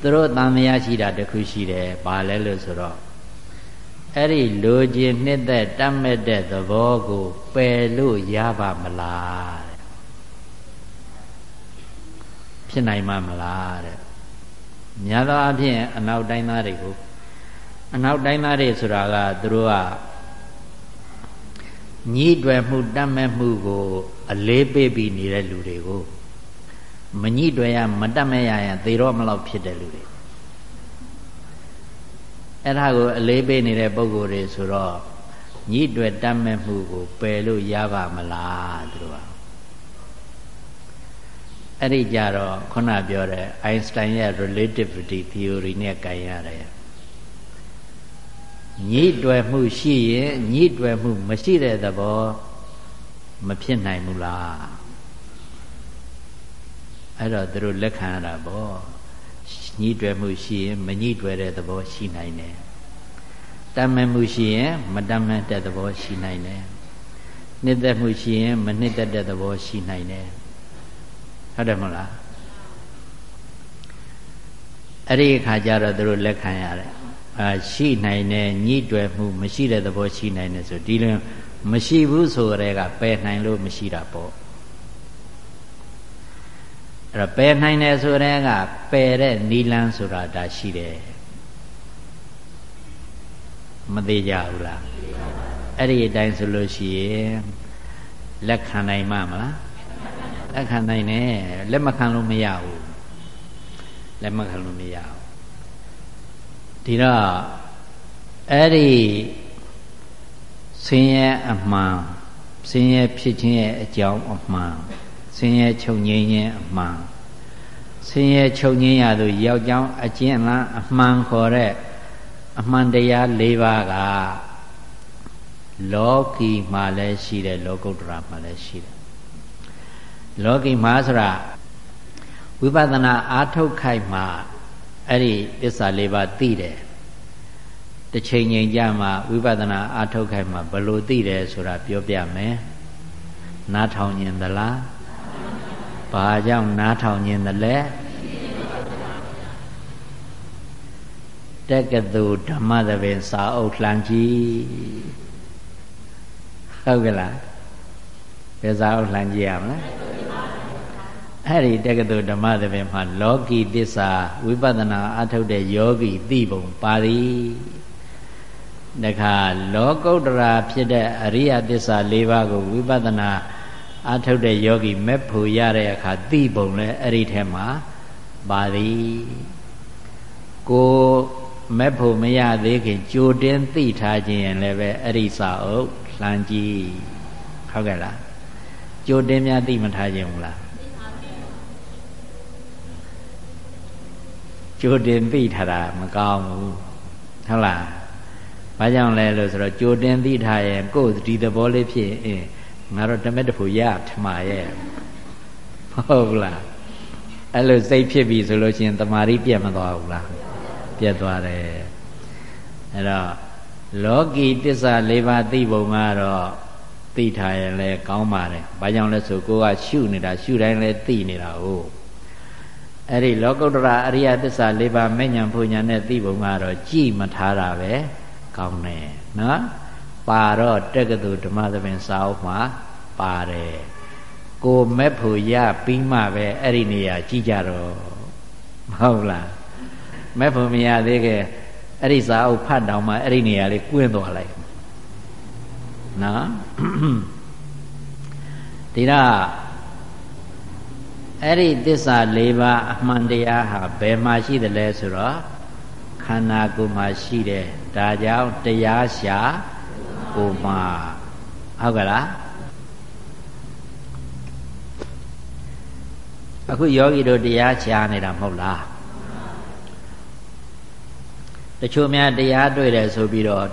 သူတို့တန်မြာရှိတာတခုရှိတယ်ဘာလဲလို့ဆိုတော့ အဲ့ဒီလိုခြင်းနှစ်သက်တတ်မဲ့တဲ့သဘောကိုပယ်လို့ရပါမလားတဲ့ဖြစ်နိုင်မှာမလားတဲ့များသောအားဖြင့်အနောက်တိုင်းသားတွေကိုအနောက်တိုင်းသားတွေဆိုတာကသူတို့ကညှိတွယ်မှုတတ်မဲ့မှုကို အလေးပေးပြီးနေတဲ့လူတွေကိုမညှိတွယ်ရမတတ်မဲ့ရရင်သေတော့မလောက်ဖြစ်တဲ့လူတွေ အဲ့ဒါကိုအလေးပေးနေတဲ့ပုံကိုယ်တွေဆိုတော့ညှိတွယ်တတ်မဲ့မှုကိုပယ်လို့ရပါမလားသူတို့ကအဲ့ဒီကြတော့ခုနပြောတဲ့ Einstein ရဲ့ relativity theory နဲ့ကြိုင်ရတယ်ညှိတွယ်မှုရှိရင်ညှိတွယ်မှုမရှိတဲ့သဘောမဖြစ်နိုင်ဘူးလားအဲ့တော့သူတို့လက်ခံရတာပေါ့ ညှိတွယ်မှုရှိရင်မညှိတွယ်တဲ့သဘောရှိနိုင်တယ်တမ်းမဲ့မှုရှိရင်မတမ်းမဲ့တဲ့သဘောရှိနိုင်တယ်နှစ်သက်မှုရှိရင်မနှစ်သက်တဲ့သဘောရှိနိုင်တယ်ဟုတ်တယ်မဟုတ်လားအဲ့ဒီအခါကျတော့သူတို့လက်ခံရတယ်အာရှိနိုင်တယ်ညှိတွယ်မှု မရှိတဲ့သဘောရှိနိုင်တယ်ဆိုဒီလိုမရှိဘူးဆိုရဲကပယ်နိုင်လို့မရှိတာပေါ့ အဲ့တော့ပယ်နိုင်တယ်ဆိုရဲကပယ်တဲ့နီလန်းဆိုတာဒါရှိတယ်မသေးကြဘူးလားအဲ့ဒီအတိုင်းဆိုလို့ရှိရင်လက်ခံနိုင်မှာမလားလက်ခံနိုင်တယ်လက်မခံလို့မရဘူးလက်မခံလို့မရဘူးဒီတော့အဲ့ဒီဆင်းရဲအမှန်ဆင်းရဲဖြစ်ခြင်းရဲ့အကြောင်းအမှန်ဆ င်းရဲချုပ်ငြိမ်းခြင်းအမှန်ဆင်းရဲချုပ်ငြိမ်းရသူရောက်ကြောင်းအကျဉ်းလားအမှန်ခေါ်တဲ့အမှန်တရား၄ပါးကလောကီမှာလည်းရှိတယ်လောကုတ္တရာမှာလည်းရှိတယ်လောကီမှာဆိုတာဝိပဿနာအာထုတ်ခိုက်မှာအဲ့ဒီသစ္စာလေးပါးသိတယ်တစ်ချိန်ချိန်ကြမှာဝိပဿနာအာထုတ်ခိုက်မှာဘလို့သိတယ်ဆိုတာပြောပြမယ်နားထောင်ခြင်းသလား ဘာကြောင့်နားထောင်ခြင်းသလဲတက္ကသိုလ်ဓမ္မသဘင်စာအုပ်လှမ်းကြည့်ဟုတ်ကလားဘယ်စာအုပ်လှမ်းကြည့်ရမလဲအဲ့ဒီတက္ကသိုလ်ဓမ္မသဘင်မှာလောကီသစ္စာဝိပဿနာအထုတ်တဲ့ယောဂီသိပုံပါသည်တခါလောကုတ္တရာဖြစ်တဲ့အရိယသစ္စာ၄ပါးကိုဝိပဿနာ အထုတ်တဲ့ယောဂီမဲ့ဖို့ရတဲ့အခါသိပုံလဲအဲ့ဒီထဲမှာပါသည်ကိုမဲ့ဖို့မရသေးခင်ကြိုတင်းသိထားခြင်းရင်လည်းပဲအဲ့ဒီစာအုပ်လှမ်းကြည့်ဟုတ်ကဲ့လားကြိုတင်းများသိမထားခြင်းဘူးလားကြိုတင်သိထားတာမကောင်းဘူးဟုတ်လားဘာကြောင့်လဲလို့ဆိုတော့ကြိုတင်သိထားရင်ကိုယ်ဒီသဘောလေးဖြစ်အင်း ငါတော့တမက်တဖို့ရထမရဲ့ဟုတ်လားအဲ့လိုစိတ်ဖြစ်ပြီဆိုလို့ရှိရင်တမာရီပြတ်မသွားဘူးလားပြတ်သွားတယ်အဲ့တော့လောကီတစ္ဆာ၄ပါးသိပုံကတော့သိထားရင်လည်းကောင်းပါတယ်ဘာကြောင့်လဲဆိုကိုကရှုနေတာရှုတိုင်းလည်းသိနေတာဟုတ်အဲ့ဒီလောကုတ္တရာအရိယသစ္စာ၄ပါးမဲ့ညာဖူညာနဲ့သိပုံကတော့ကြည်မထားတာပဲကောင်းတယ်နော် ပါတော့တက္ကသိုလ်ဓမ္မသဘင်စာအုပ်မှာပါတယ်ကိုမဲ့ဖူရပြီးမှပဲအဲ့ဒီနေရာကြည်ကြတော့မဟုတ်လားမဲ့ဖူမရသေးခဲ့အဲ့ဒီစာအုပ်ဖတ်တောင်မှအဲ့ဒီနေရာလေးကွင်းသွားလိုက်နော်ဒီတော့အဲ့ဒီသစ္စာ၄ပါးအမှန်တရားဟာဘယ်မှာရှိသလဲဆိုတော့ခန္ဓာကိုယ်မှာရှိတယ်ဒါကြောင့်တရားရှာ ကိုယ်မှာဟုတ်ကလားအခုယောဂီတို့တရားရှာနေတာမဟုတ်လားတချို့များတရားတွေ့တယ်ဆိုပြီးတော့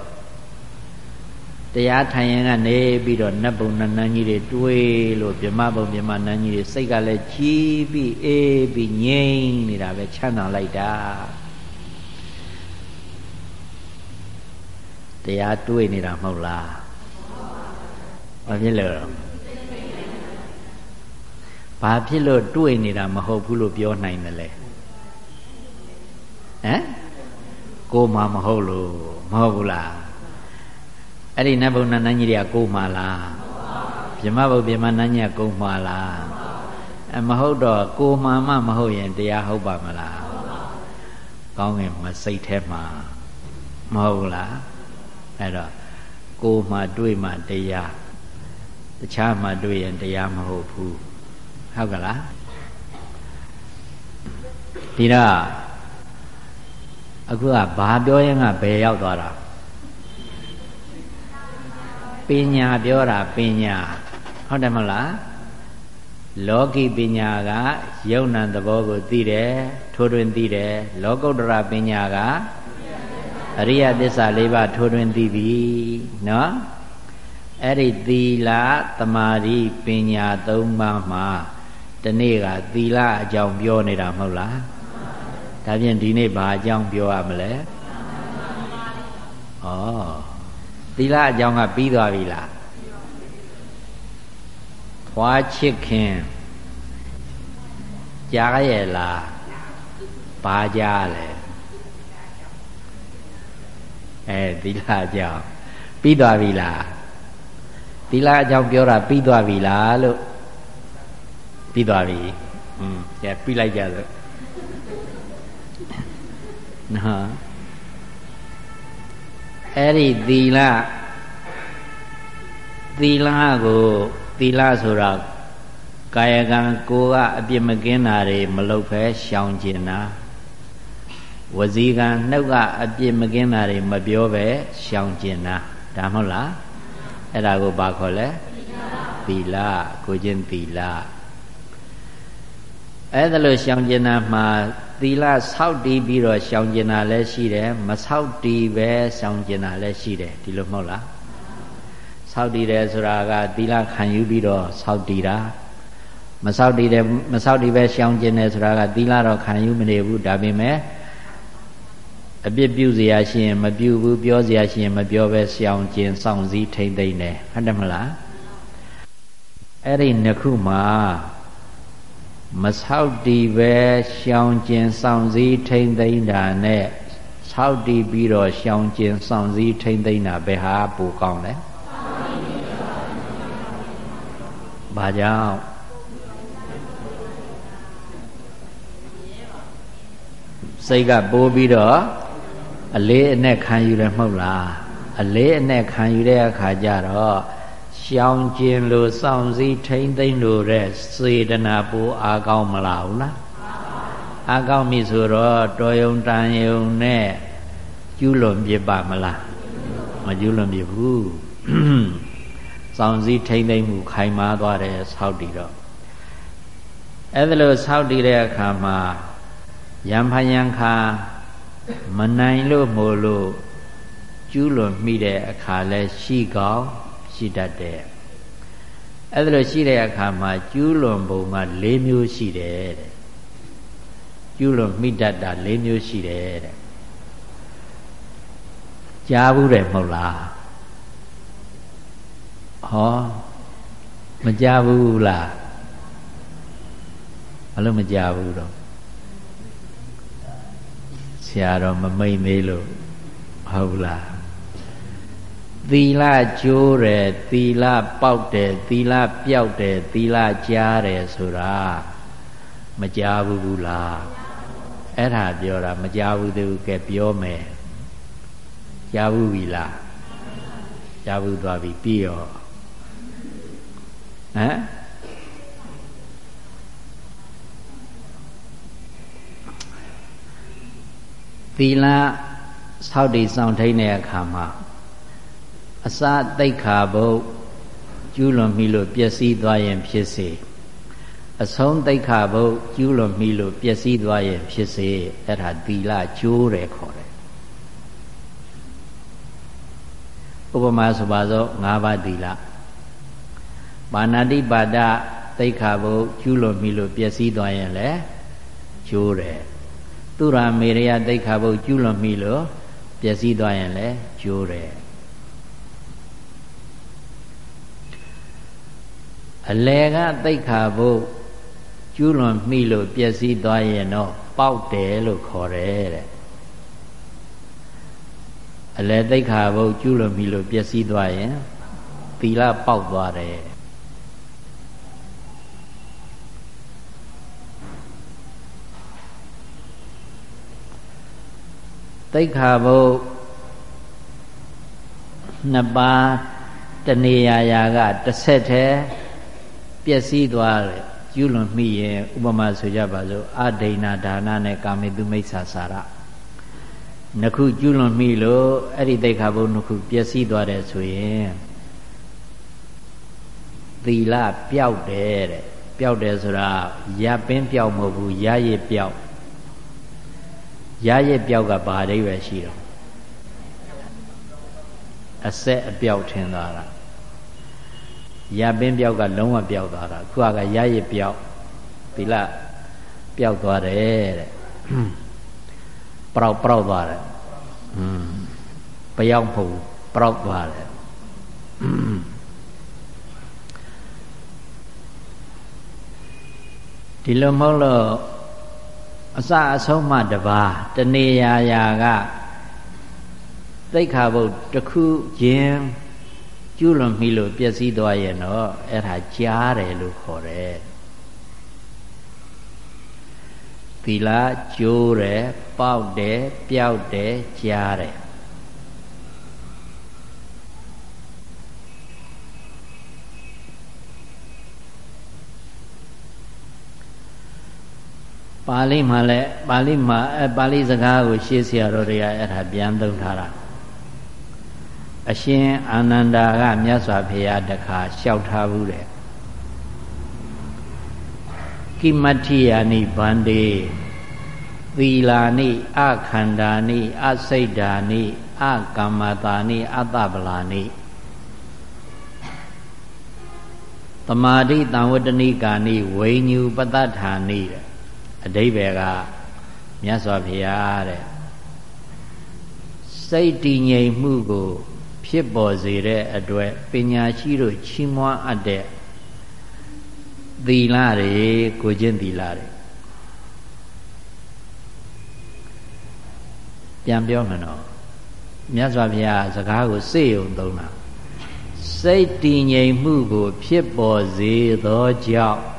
တရားထိုင်ရင်ကနေပြီးတော့နတ်ဘုံနန်းနန်းကြီးတွေတွေးလို့မြမဘုံမြမနန်းကြီးတွေစိတ်ကလည်းကြီးပြီးအေးပြီးငြိမ်နေတာပဲချမ်းသာလိုက်တာ တရားတွေးနေတာမဟုတ်လားဘာဖြစ်လို့ဘာဖြစ်လို့တွေးနေတာမဟုတ်ဘူးလို့ပြောနိုင်တယ်လေဟမ်ကိုမှမဟုတ်လို့မဟုတ်ဘူးလားအဲ့ဒီနတ်ဘုံနန္ဒကြီးတွေကကိုမှလားဗြဟ္မဘုံဗြဟ္မနန်းကြီးကကိုမှလားအမဟုတ်တော့ကိုမှမှမဟုတ်ရင်တရားဟုတ်ပါမလားကောင်းငင်မစိတ်ထဲမှာမဟုတ်လား အဲ့တော့ကိုမှတွေးမှတရားတခြားမှတွေ့ရင်တရားမဟုတ်ဘူးဟုတ်ကလားဒီတော့အခုကဘာပြောရင်ကဘယ်ရောက်သွားတာပညာပြောတာပညာဟုတ်တယ်မဟုတ်လားလောကီပညာကယုံ nant သဘောကိုသိတယ်ထိုးတွင်သိတယ်လောကုတ္တရာပညာက အရိယသစ္စာ၄ပါးထိုးတွင်သိပြီနော်အဲ့ဒီသီလသမာဓိပညာ၃ပါးမှာဒီနေ့ကသီလအကြောင်းပြောနေတာမဟုတ်လားဒါဖြင့်ဒီနေ့ဘာအကြောင်းပြောရမလဲဩသီလအကြောင်းကပြီးသွားပြီလားဖွာချစ်ခင်ကြားရဲ့လားဘာကြားလဲ အဲသီလအကြောင်းပြီးသွားပြီလားသီလအကြောင်းပြောတာပြီးသွားပြီလားလို့ပြီးသွားပြီอืมကြပြီးလိုက်ကြစို့နော်အဲ့ဒီသီလသီလကိုသီလဆိုတာကာယကံကိုယ်ကအပြစ်မကင်းတာတွေမလုပ်ဖဲရှောင်ကျင်တာ ဝစီကံနှုတ်ကအပြစ်မကင်းတာတွေမပြောပဲရှောင်ကျင်တာဒါမဟုတ်လားအဲ့ဒါကိုဘာခေါ်လဲသီလကိုချင်းသီလအဲ့ဒါလို့ရှောင်ကျင်တာမှာသီလဆောက်တည်ပြီးတော့ရှောင်ကျင်တာလည်းရှိတယ်မဆောက်တည်ပဲရှောင်ကျင်တာလည်းရှိတယ်ဒီလိုမဟုတ်လားဆောက်တည်တယ်ဆိုတာကသီလခံယူပြီးတော့ဆောက်တည်တာမဆောက်တည်တယ်မဆောက်တည်ပဲရှောင်ကျင်တယ်ဆိုတာကသီလတော့ခံယူမနေဘူးဒါပေမဲ့ အပြစ်ပြုเสียရှိရင်မပြုဘူးပြောเสียရှိရင်မပြောပဲရှောင်ကျင်စောင့်စည်းထိမ့်သိမ့်တယ်ဟုတ်တယ်မလားအဲ့ဒီနှစ်ခုမှာမဆောက်တည်ပဲရှောင်ကျင်စောင့်စည်းထိမ့်သိမ့်တာနဲ့ဆောက်တည်ပြီးတော့ရှောင်ကျင်စောင့်စည်းထိမ့်သိမ့်တာဘယ်ဟာပိုကောင်းလဲဘာကြောင့်စိတ်ကပိုးပြီးတော့ အလေးအနက်ခံယူတယ်မဟုတ်လားအလေးအနက်ခံယူတဲ့အခါကျတော့ရှောင်ကျင်လို့စောင့်စည်းထိမ့်သိမ့်လို့တဲ့စေတနာပိုးအားကောင်းမလားဘူးလားအားကောင်းပြီဆိုတော့တော်ယုံတန်ယုံနဲ့ကျူးလွန်ပြပါမလားမကျူးလွန်ပြဘူးစောင့်စည်းထိမ့်သိမ့်မှုခိုင်မာသွားတယ်ဆောက်တည်တော့အဲ့ဒါလို့ဆောက်တည်တဲ့အခါမှာယံဖယံခါ မနိုင်လို့မို့လို့ကျူးလွန်မိတဲ့အခါလဲရှိကောင်းရှိတတ်တယ်အဲ့ဒါလို့ရှိတဲ့အခါမှာကျူးလွန်ပုံက၄မျိုးရှိတယ်တဲ့ကျူးလွန်မိတတ်တာ၄မျိုးရှိတယ်တဲ့ကြားဘူးတယ်မဟုတ်လားဟောမကြားဘူးလားဘာလို့မကြားဘူးတော့ ဆရာတော်မမိတ်သေးလို့ဟုတ်လားသီလကျိုးတယ်သီလပေါက်တယ်သီလပျောက်တယ်သီလကြားတယ်ဆိုတာမကြားဘူးဘူးလားအဲ့ဒါပြောတာမကြားဘူးသူကဲပြောမယ်ကြားဘူးပြီလားကြားဘူးသွားပြီပြီးရောဟမ် သီလဆောက်တည်ဆောင်ထိန်တဲ့အခါမှာအစာတိတ်ခါဘုတ်ကျူးလွန်မိလို့ပျက်စီးသွားရင်ဖြစ်စေအဆုံးတိတ်ခါဘုတ်ကျူးလွန်မိလို့ပျက်စီးသွားရင်ဖြစ်စေအဲ့ဒါသီလကျိုးတယ်ခေါ်တယ်ဥပမာဆိုပါစို့၅ပါးသီလပါဏာတိပါဒတိတ်ခါဘုတ်ကျူးလွန်မိလို့ပျက်စီးသွားရင်လည်းကျိုးတယ် သူရာမေရယတိတ်ခါဘုတ်ကျူးလွန်မိလို့ပျက်စီးသွားရင်လည်းကျိုးတယ်အလဲကတိတ်ခါဖို့ကျူးလွန်မိလို့ပျက်စီးသွားရင်တော့ပေါက်တယ်လို့ခေါ်တယ်တဲ့အလဲတိတ်ခါဖို့ကျူးလွန်မိလို့ပျက်စီးသွားရင်သီလပေါက်သွားတယ် တိတ်ခါဖို့နှစ်ပါးတတဏှာရာကတစ်ဆက်တည်းပျက်စီးသွားတယ်ကျူးလွန်မိရင်ဥပမာဆိုကြပါစို့အဒိဏဒါနနဲ့ကာမေတုမိစ္ဆာစာရနှစ်ခုကျူးလွန်မိလို့အဲ့ဒီတိခါဘုံနှစ်ခုပျက်စီးသွားတယ်ဆိုရင်သီလပျောက်တယ်တဲ့ပျောက်တယ်ဆိုတာရပင်းပျောက်မဟုတ်ဘူးရရစ်ပျောက် ရရစ်ပျောက်ကဘာအဓိပ္ပာယ်ရှိတော့အဆက်အပြောက်ထင်သွားတာရပင်းပြောက်ကလုံးဝပြောက်သွားတာခုကရရစ်ပြောက်သီလပြောက်သွားတယ်တဲ့ပရောက်ပရောက်သွားတယ်อืมပယောက်မဟုတ်ပရောက်သွားတယ်ဒီလိုမဟုတ်လို့ အစအဆုံးမှတပါးတနေရာရာကသိခါဘုတ်တစ်ခုချင်းကျူးလွန်ပြီလို့ပျက်စီးသွားရင်တော့အဲ့ဒါကြားတယ်လို့ခေါ်တယ်သီလကျိုးတယ်ပေါက်တယ်ပျောက်တယ်ကြားတယ် ပါဠိမှာလည်းပါဠိမှာအဲပါဠိစကားကိုရှေးဆရာတော်တွေကအဲ့ဒါပြန်သုံးထားတာအရှင်အာနန္ဒာကမြတ်စွာဘုရားတခါလျှောက်ထားဘူးတဲ့ကိမတ္ထိယာနိဗန္တေသီလာနိအခန္ဓာနိအစိတ်ဓာနိအကမ္မတာနိအတ္တပလာနိတမာတိတံဝတ္တနိကာနိဝိညူပတ္တဌာနိတဲ့ အဓိပ္ပာယ်ကမြတ်စွာဘုရားတဲ့စိတ်တည်ငြိမ်မှုကို ဖြစ်ပေါ်စေတဲ့အတွက်ပညာရှိတို့ချီးမွမ်းအပ်တဲ့သီလတွေကိုချင်းသီလတွေပြန်ပြောမှတော့မြတ်စွာဘုရားစကားကိုစေ့ုံသုံးတာစိတ်တည်ငြိမ်မှုကို ဖြစ်ပေါ်စေသောကြောင့်ပ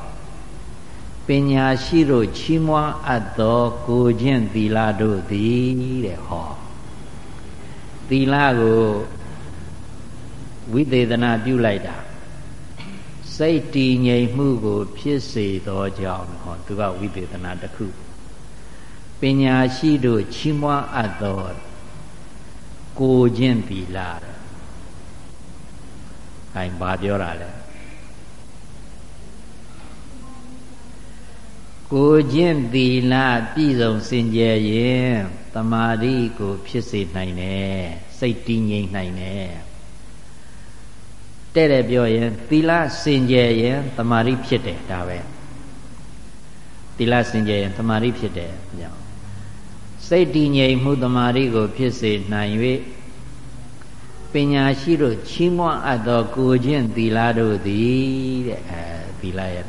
ညာရှိတို့ချီးမွမ်းအပ်သောကိုချင်းသီလတို့သည်တဲ့ဟောသီလကိုဝိသေသနာပြုလိုက်တာစိတ်တည်ငြိမ်မှုကို ဖြစ်စေသောကြောင့်ဟောသူကဝိသေသနာတစ်ခုပညာရှိတို့ချီးမွမ်းအပ်သောကိုချင်းသီလတဲ့။အဲဘာပြောတာလဲ ကိုချင်းသီလပြည့်စုံစင်ကြယ်ရင်တမာတိကိုဖြစ်စေနိုင်တယ်စိတ်တည်ငြိမ်နိုင်တယ်တဲ့တဲ့ပြောရင်သီလစင်ကြယ်ရင်တမာရိဖြစ်တယ်ဒါပဲသီလစင်ကြယ်ရင်တမာရိဖြစ်တယ်ကြောင့်စိတ်တည်ငြိမ်မှုတမာရိကို ဖြစ်စေနိုင်၍ပညာရှိတို့ချီးမွမ်းအပ်သောကိုချင်းသီလတို့သည်တဲ့အဲသီလရဲ့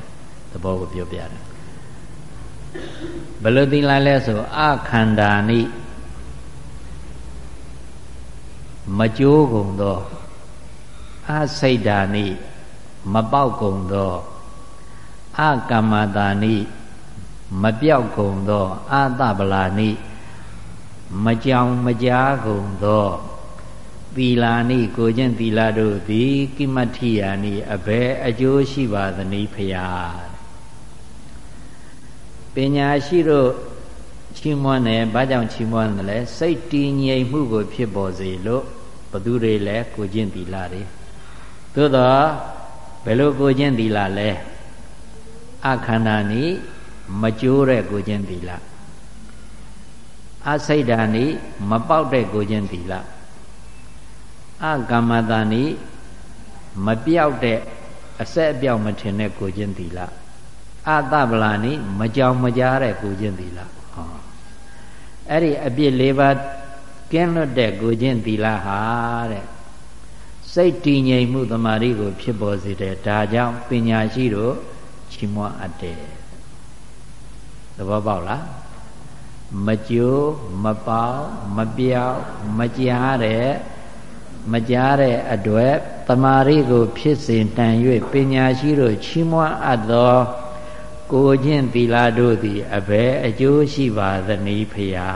သဘောကိုပြောပြတယ် ဘယ်လိုသီလလဲဆိုအခန္ဓာနိမကြိုးကုန်သောအစိတ်ဓာနိမပေါက်ကုန်သောအကမ္မတာနိမပြောက်ကုန်သောအာတပလာနိမကြောင်မကြားကုန်သောသီလာနိကိုချင်းသီလာတို့သည်ကိမထိယာနိအဘယ်အကျိုးရှိပါသနည်းဖရာ ပညာရှိတို့ချီးမွမ်းတယ်ဘာကြောင့်ချီးမွမ်းတယ်လဲစိတ်တည်ငြိမ်မှုကို ဖြစ်ပေါ်စေလို့ဘသူတွေလဲကိုချင်းသီလာတွေသို့တော့ဘယ်လိုကိုချင်းသီလလဲအခန္ဓာနိမကြိုးတဲ့ကိုချင်းသီလအစိတ်ဓာနိမပေါက်တဲ့ကိုချင်းသီလအကမ္မတာနိမပြောက်တဲ့အဆက်အပြောက်မထင်တဲ့ကိုချင်းသီလ အတပလာနိမကြောင်မကြားတဲ့ကိုချင်းသီလဟောအဲ့ဒီအပြစ်၄ပါးကင်းလွတ်တဲ့ကိုချင်းသီလဟာတဲ့စိတ်တည်ငြိမ်မှုတမာရီကို ဖြစ်ပေါ်စေတယ်ဒါကြောင့်ပညာရှိတို့ချီးမွမ်းအပ်တယ်သဘောပေါက်လားမကြိုးမပေါက်မပြောက်မကြားတဲ့မကြားတဲ့အတွက်တမာရီကို ဖြစ်စေတန်၍ပညာရှိတို့ချီးမွမ်းအပ်သော ကိုချင်းသီလာတို့သည်အဘယ်အကျိုးရှိပါသနည်းဖရာ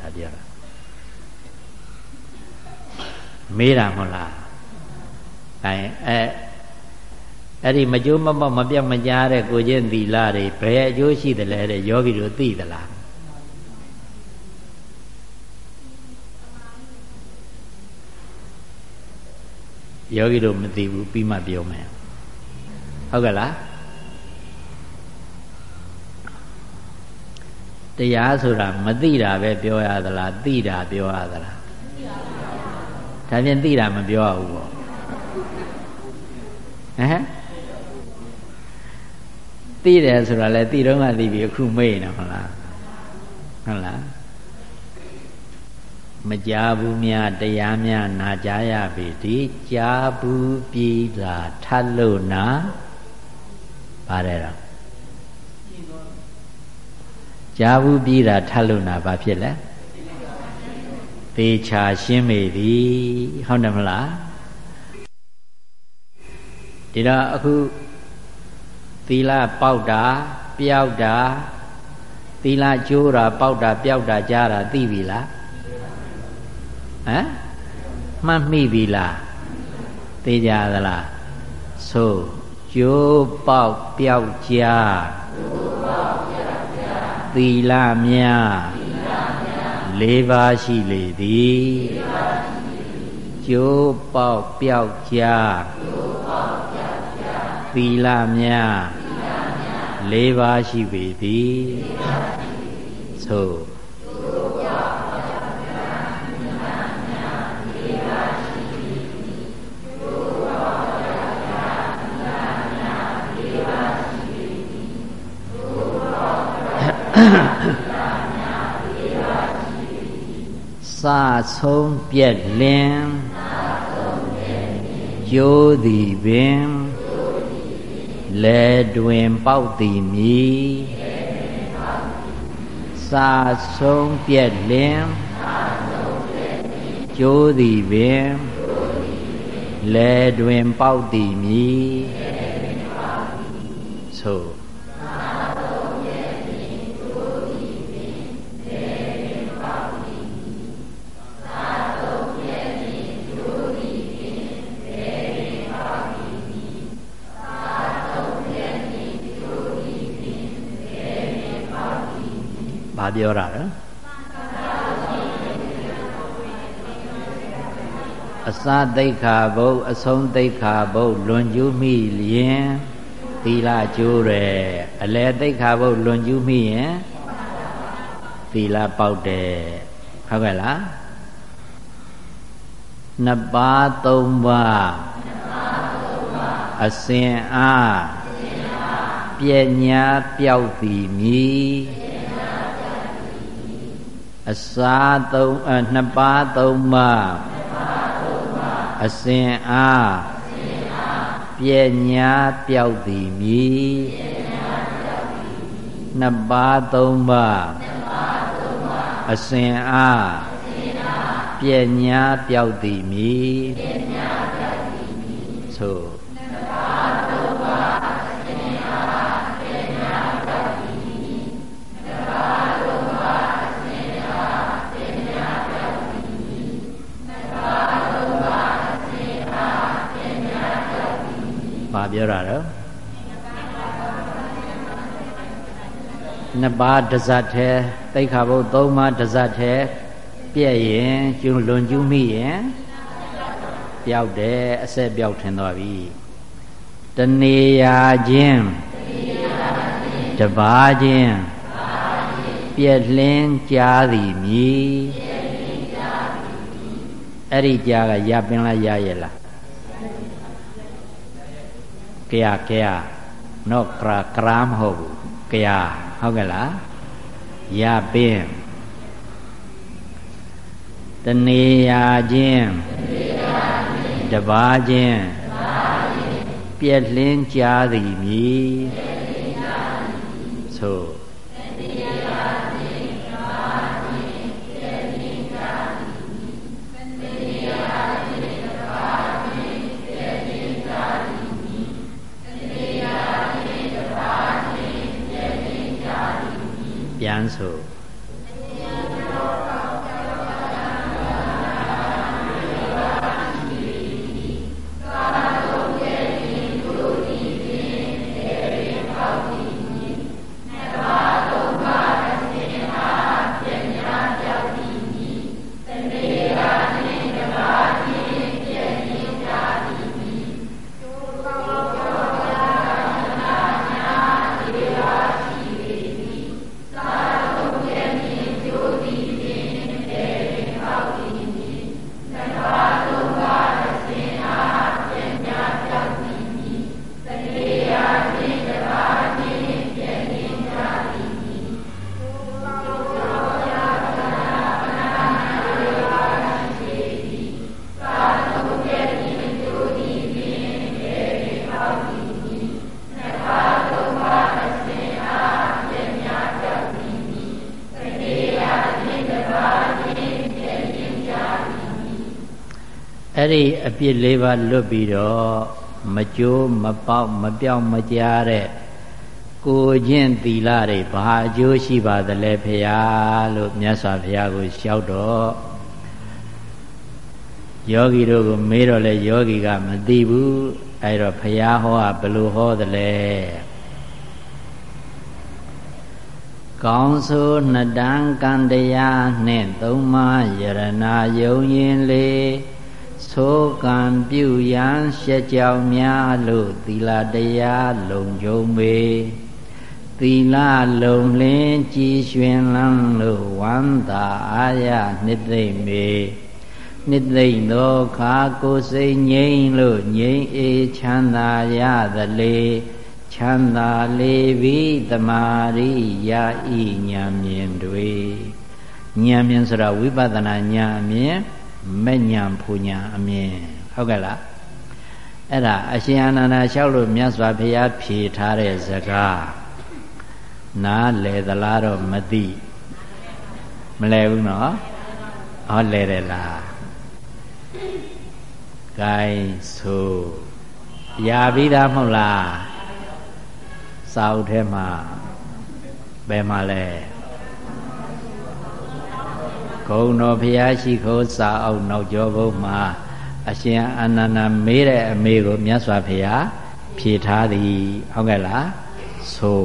ဒါပြောတာမေးတာမဟုတ်လားအဲအဲအဲ့ဒီမကြိုးမပေါက်မပြတ်မကြားတဲ့ကိုချင်းသီလတွေဘယ်အကျိုးရှိတယ်လဲတဲ့ယောဂီတို့သိသလားယောဂီတို့မသိဘူးပြီးမှပြောမယ်ဟုတ်ကဲ့လား တရားဆိုတာမသိတာပဲပြောရသလားသိတာပြောရသလားဒါဖြင့်သိတာမပြောရဘူးပေါ့ဟမ်သိတယ်ဆိုတာလဲသိတော့မှသိပြီအခုမေ့နေဟုတ်လားဟုတ်လားမကြားဘူးများတရားများနာကြားရပြီဒီကြားဘူးပြည်သာထပ်လို့နာပါတယ်တော့ ကြားဘူးပြည်သာထပ်လို့နာဘာဖြစ်လဲသေချာရှင်းမိပြီဟုတ်တယ်မလားဒီတော့အခုသီလပေါက်တာပျောက်တာသီလကျိုးတာပေါက်တာပျောက်တာကြားတာသိပြီလားဟမ်မှတ်မိပြီလားသိကြသလားဆိုကျိုးပေါက်ပျောက်ကြား သီလမြလေးပါးရှိလေသည်ကျိုးပေါက်ပျောက်ကြားသီလမြလေးပါးရှိပေသည်သို့ စာဆုံးပြက်လင်ကျိုးသည်ပင်လဲတွင်ပေါက်သည်မီစာဆုံးပြက်လင်ကျိုးသည်ပင်လဲတွင်ပေါက်သည်မီဆို ပြောတာလဲအစသိခာဘုတ်အဆုံးသိခာဘုတ်လွန်ကျူးမိလျင်သီလကျိုးတယ်အလယ်သိခာဘုတ်လွန်ကျူးမိရင်သီလပေါက်တယ်ဟုတ်ကဲ့လားနှစ်ပါးသုံးပါးအစဉ်အားပညာပြောက်သည်မြည် အစာသုံးအနှစ်ပါးသုံးပါးအစဉ်အားပညာပြောက်သည်မြည်နှစ်ပါးသုံးပါးအစဉ်အားပညာပြောက်သည်မြည် ပြောတာတော့နှစ်ပါးတဇတ်သေးတိခါဘုတ်သုံးပါးတဇတ်သေးပြည့်ရင်ကျွလွန်ကျူးမိရင်ပျောက်တယ်အဆက်ပျောက်ထင်သွားပြီတနေရာချင်းတပါးချင်းပြည့်လင်းကြားသည်မြည်အဲ့ဒီကြားကရပင်လားရရဲ့လား ကရကရနော်ကရာကရာမဟုတ်ဘူးကရဟုတ်ကဲ့လားရပင်တနေရာချင်းတပါးချင်းပြက်လင်းကြားသည်မြည်သို့ အဲ့ဒီအပြစ်လေးပါလွတ်ပြီးတော့မကြိုးမပေါက်မပြောင်းမကြားတဲ့ကိုချင်းသီလတွေဘာအကျိုးရှိပါသလဲဖရာလို့မြတ်စွာဘုရားကိုလျှောက်တော့ယောဂီတို့ကိုမေးတော့လဲယောဂီကမသိဘူးအဲ့တော့ဖရာဟောကဘယ်လိုဟောသလဲကောင်းဆိုနှစ်တန်းကံတရားနှင့်သုံးပါးယရနာယုံရင်လေ သိုးကံပြုရန်ရှက်ကြောင်များလို့သီလတရားလုံခြုံပေသီလလုံလင်းကြည်ရွှင်လန်းလို့ဝမ်းသာအာရနှစ်သိမ့်မေနှစ်သိမ့်သောခါကိုစိတ်ငြိမ်လို့ငြိမ်အေးချမ်းသာရသလေချမ်းသာလေပြီတမာရိယာဤဉာဏ်မြင်တွေဉာဏ်မြင်ဆိုတာဝိပဿနာဉာဏ်အမြင် မဲ့ဉာဏ်ဖူဉာဏ်အမြင်ဟုတ်ကဲ့လားအဲ့ဒါအရှင်အာနန္ဒာလျှောက်လို့မြတ်စွာဘုရားဖြေထားတဲ့ဇကားနားလဲသလားတော့မသိမလဲဘူးနော်ဟောလဲတယ်လားဂိုင်းဆိုရပြီးသားမဟုတ်လားစာအုပ်ထဲမှာဘယ်မှာလဲ ဂုံတော်ဘုရားရှိခိုးစာအုပ်နောက်ကျောဘုံမှာအရှင်အာနန္ဒမေးတဲ့အမေကိုမြတ်စွာဘုရားဖြေထားသည်ဟုတ်ကဲ့လားဆို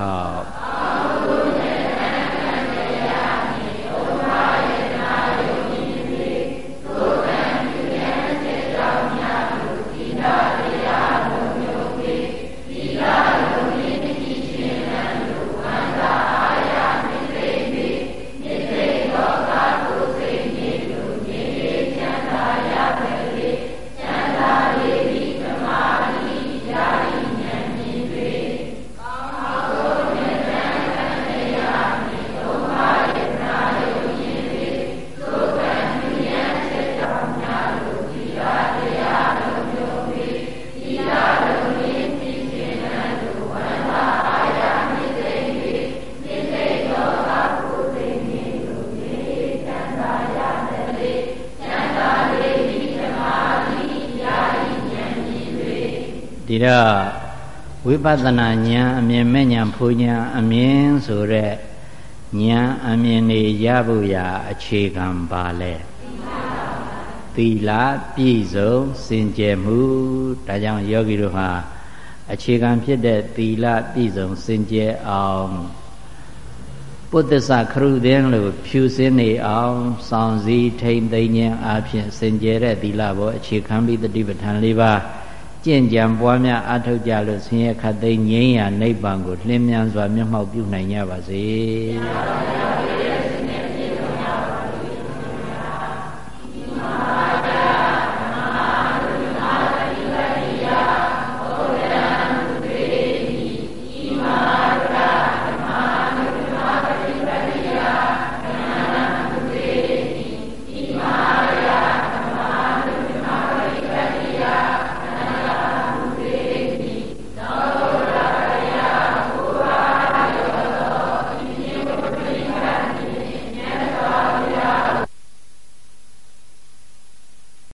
တော့ ဝိပဿနာဉာဏ်အမြင်မဲ့ဉာဏ်ဖူဉာဏ်အမြင်ဆိုတဲ့ဉာဏ်အမြင်တွေရဖို့ရာအခြေခံပါလဲသီလပြည့်စုံစင်ကြယ်မှုဒါကြောင့်ယောဂီတို့ဟာအခြေခံဖြစ်တဲ့သီလပြည့်စုံစင်ကြယ်အောင်ပုတ္တစခရုသင်းလို့ဖြူစင်းနေအောင်စောင့်စည်းထိမ့်သိမ့်ခြင်းအပြင်စင်ကြယ်တဲ့သီလဘောအခြေခံပြီးတတိပဋ္ဌာန်၄ပါး ကျင့်ကြံပွားများအထောက်ကြလို့ဆင်းရဲခတ်သိမ်းငြိမ်းရာနိဗ္ဗာန်ကိုလင်းမြန်စွာမျက်မှောက်ပြုနိုင်ကြပါစေ။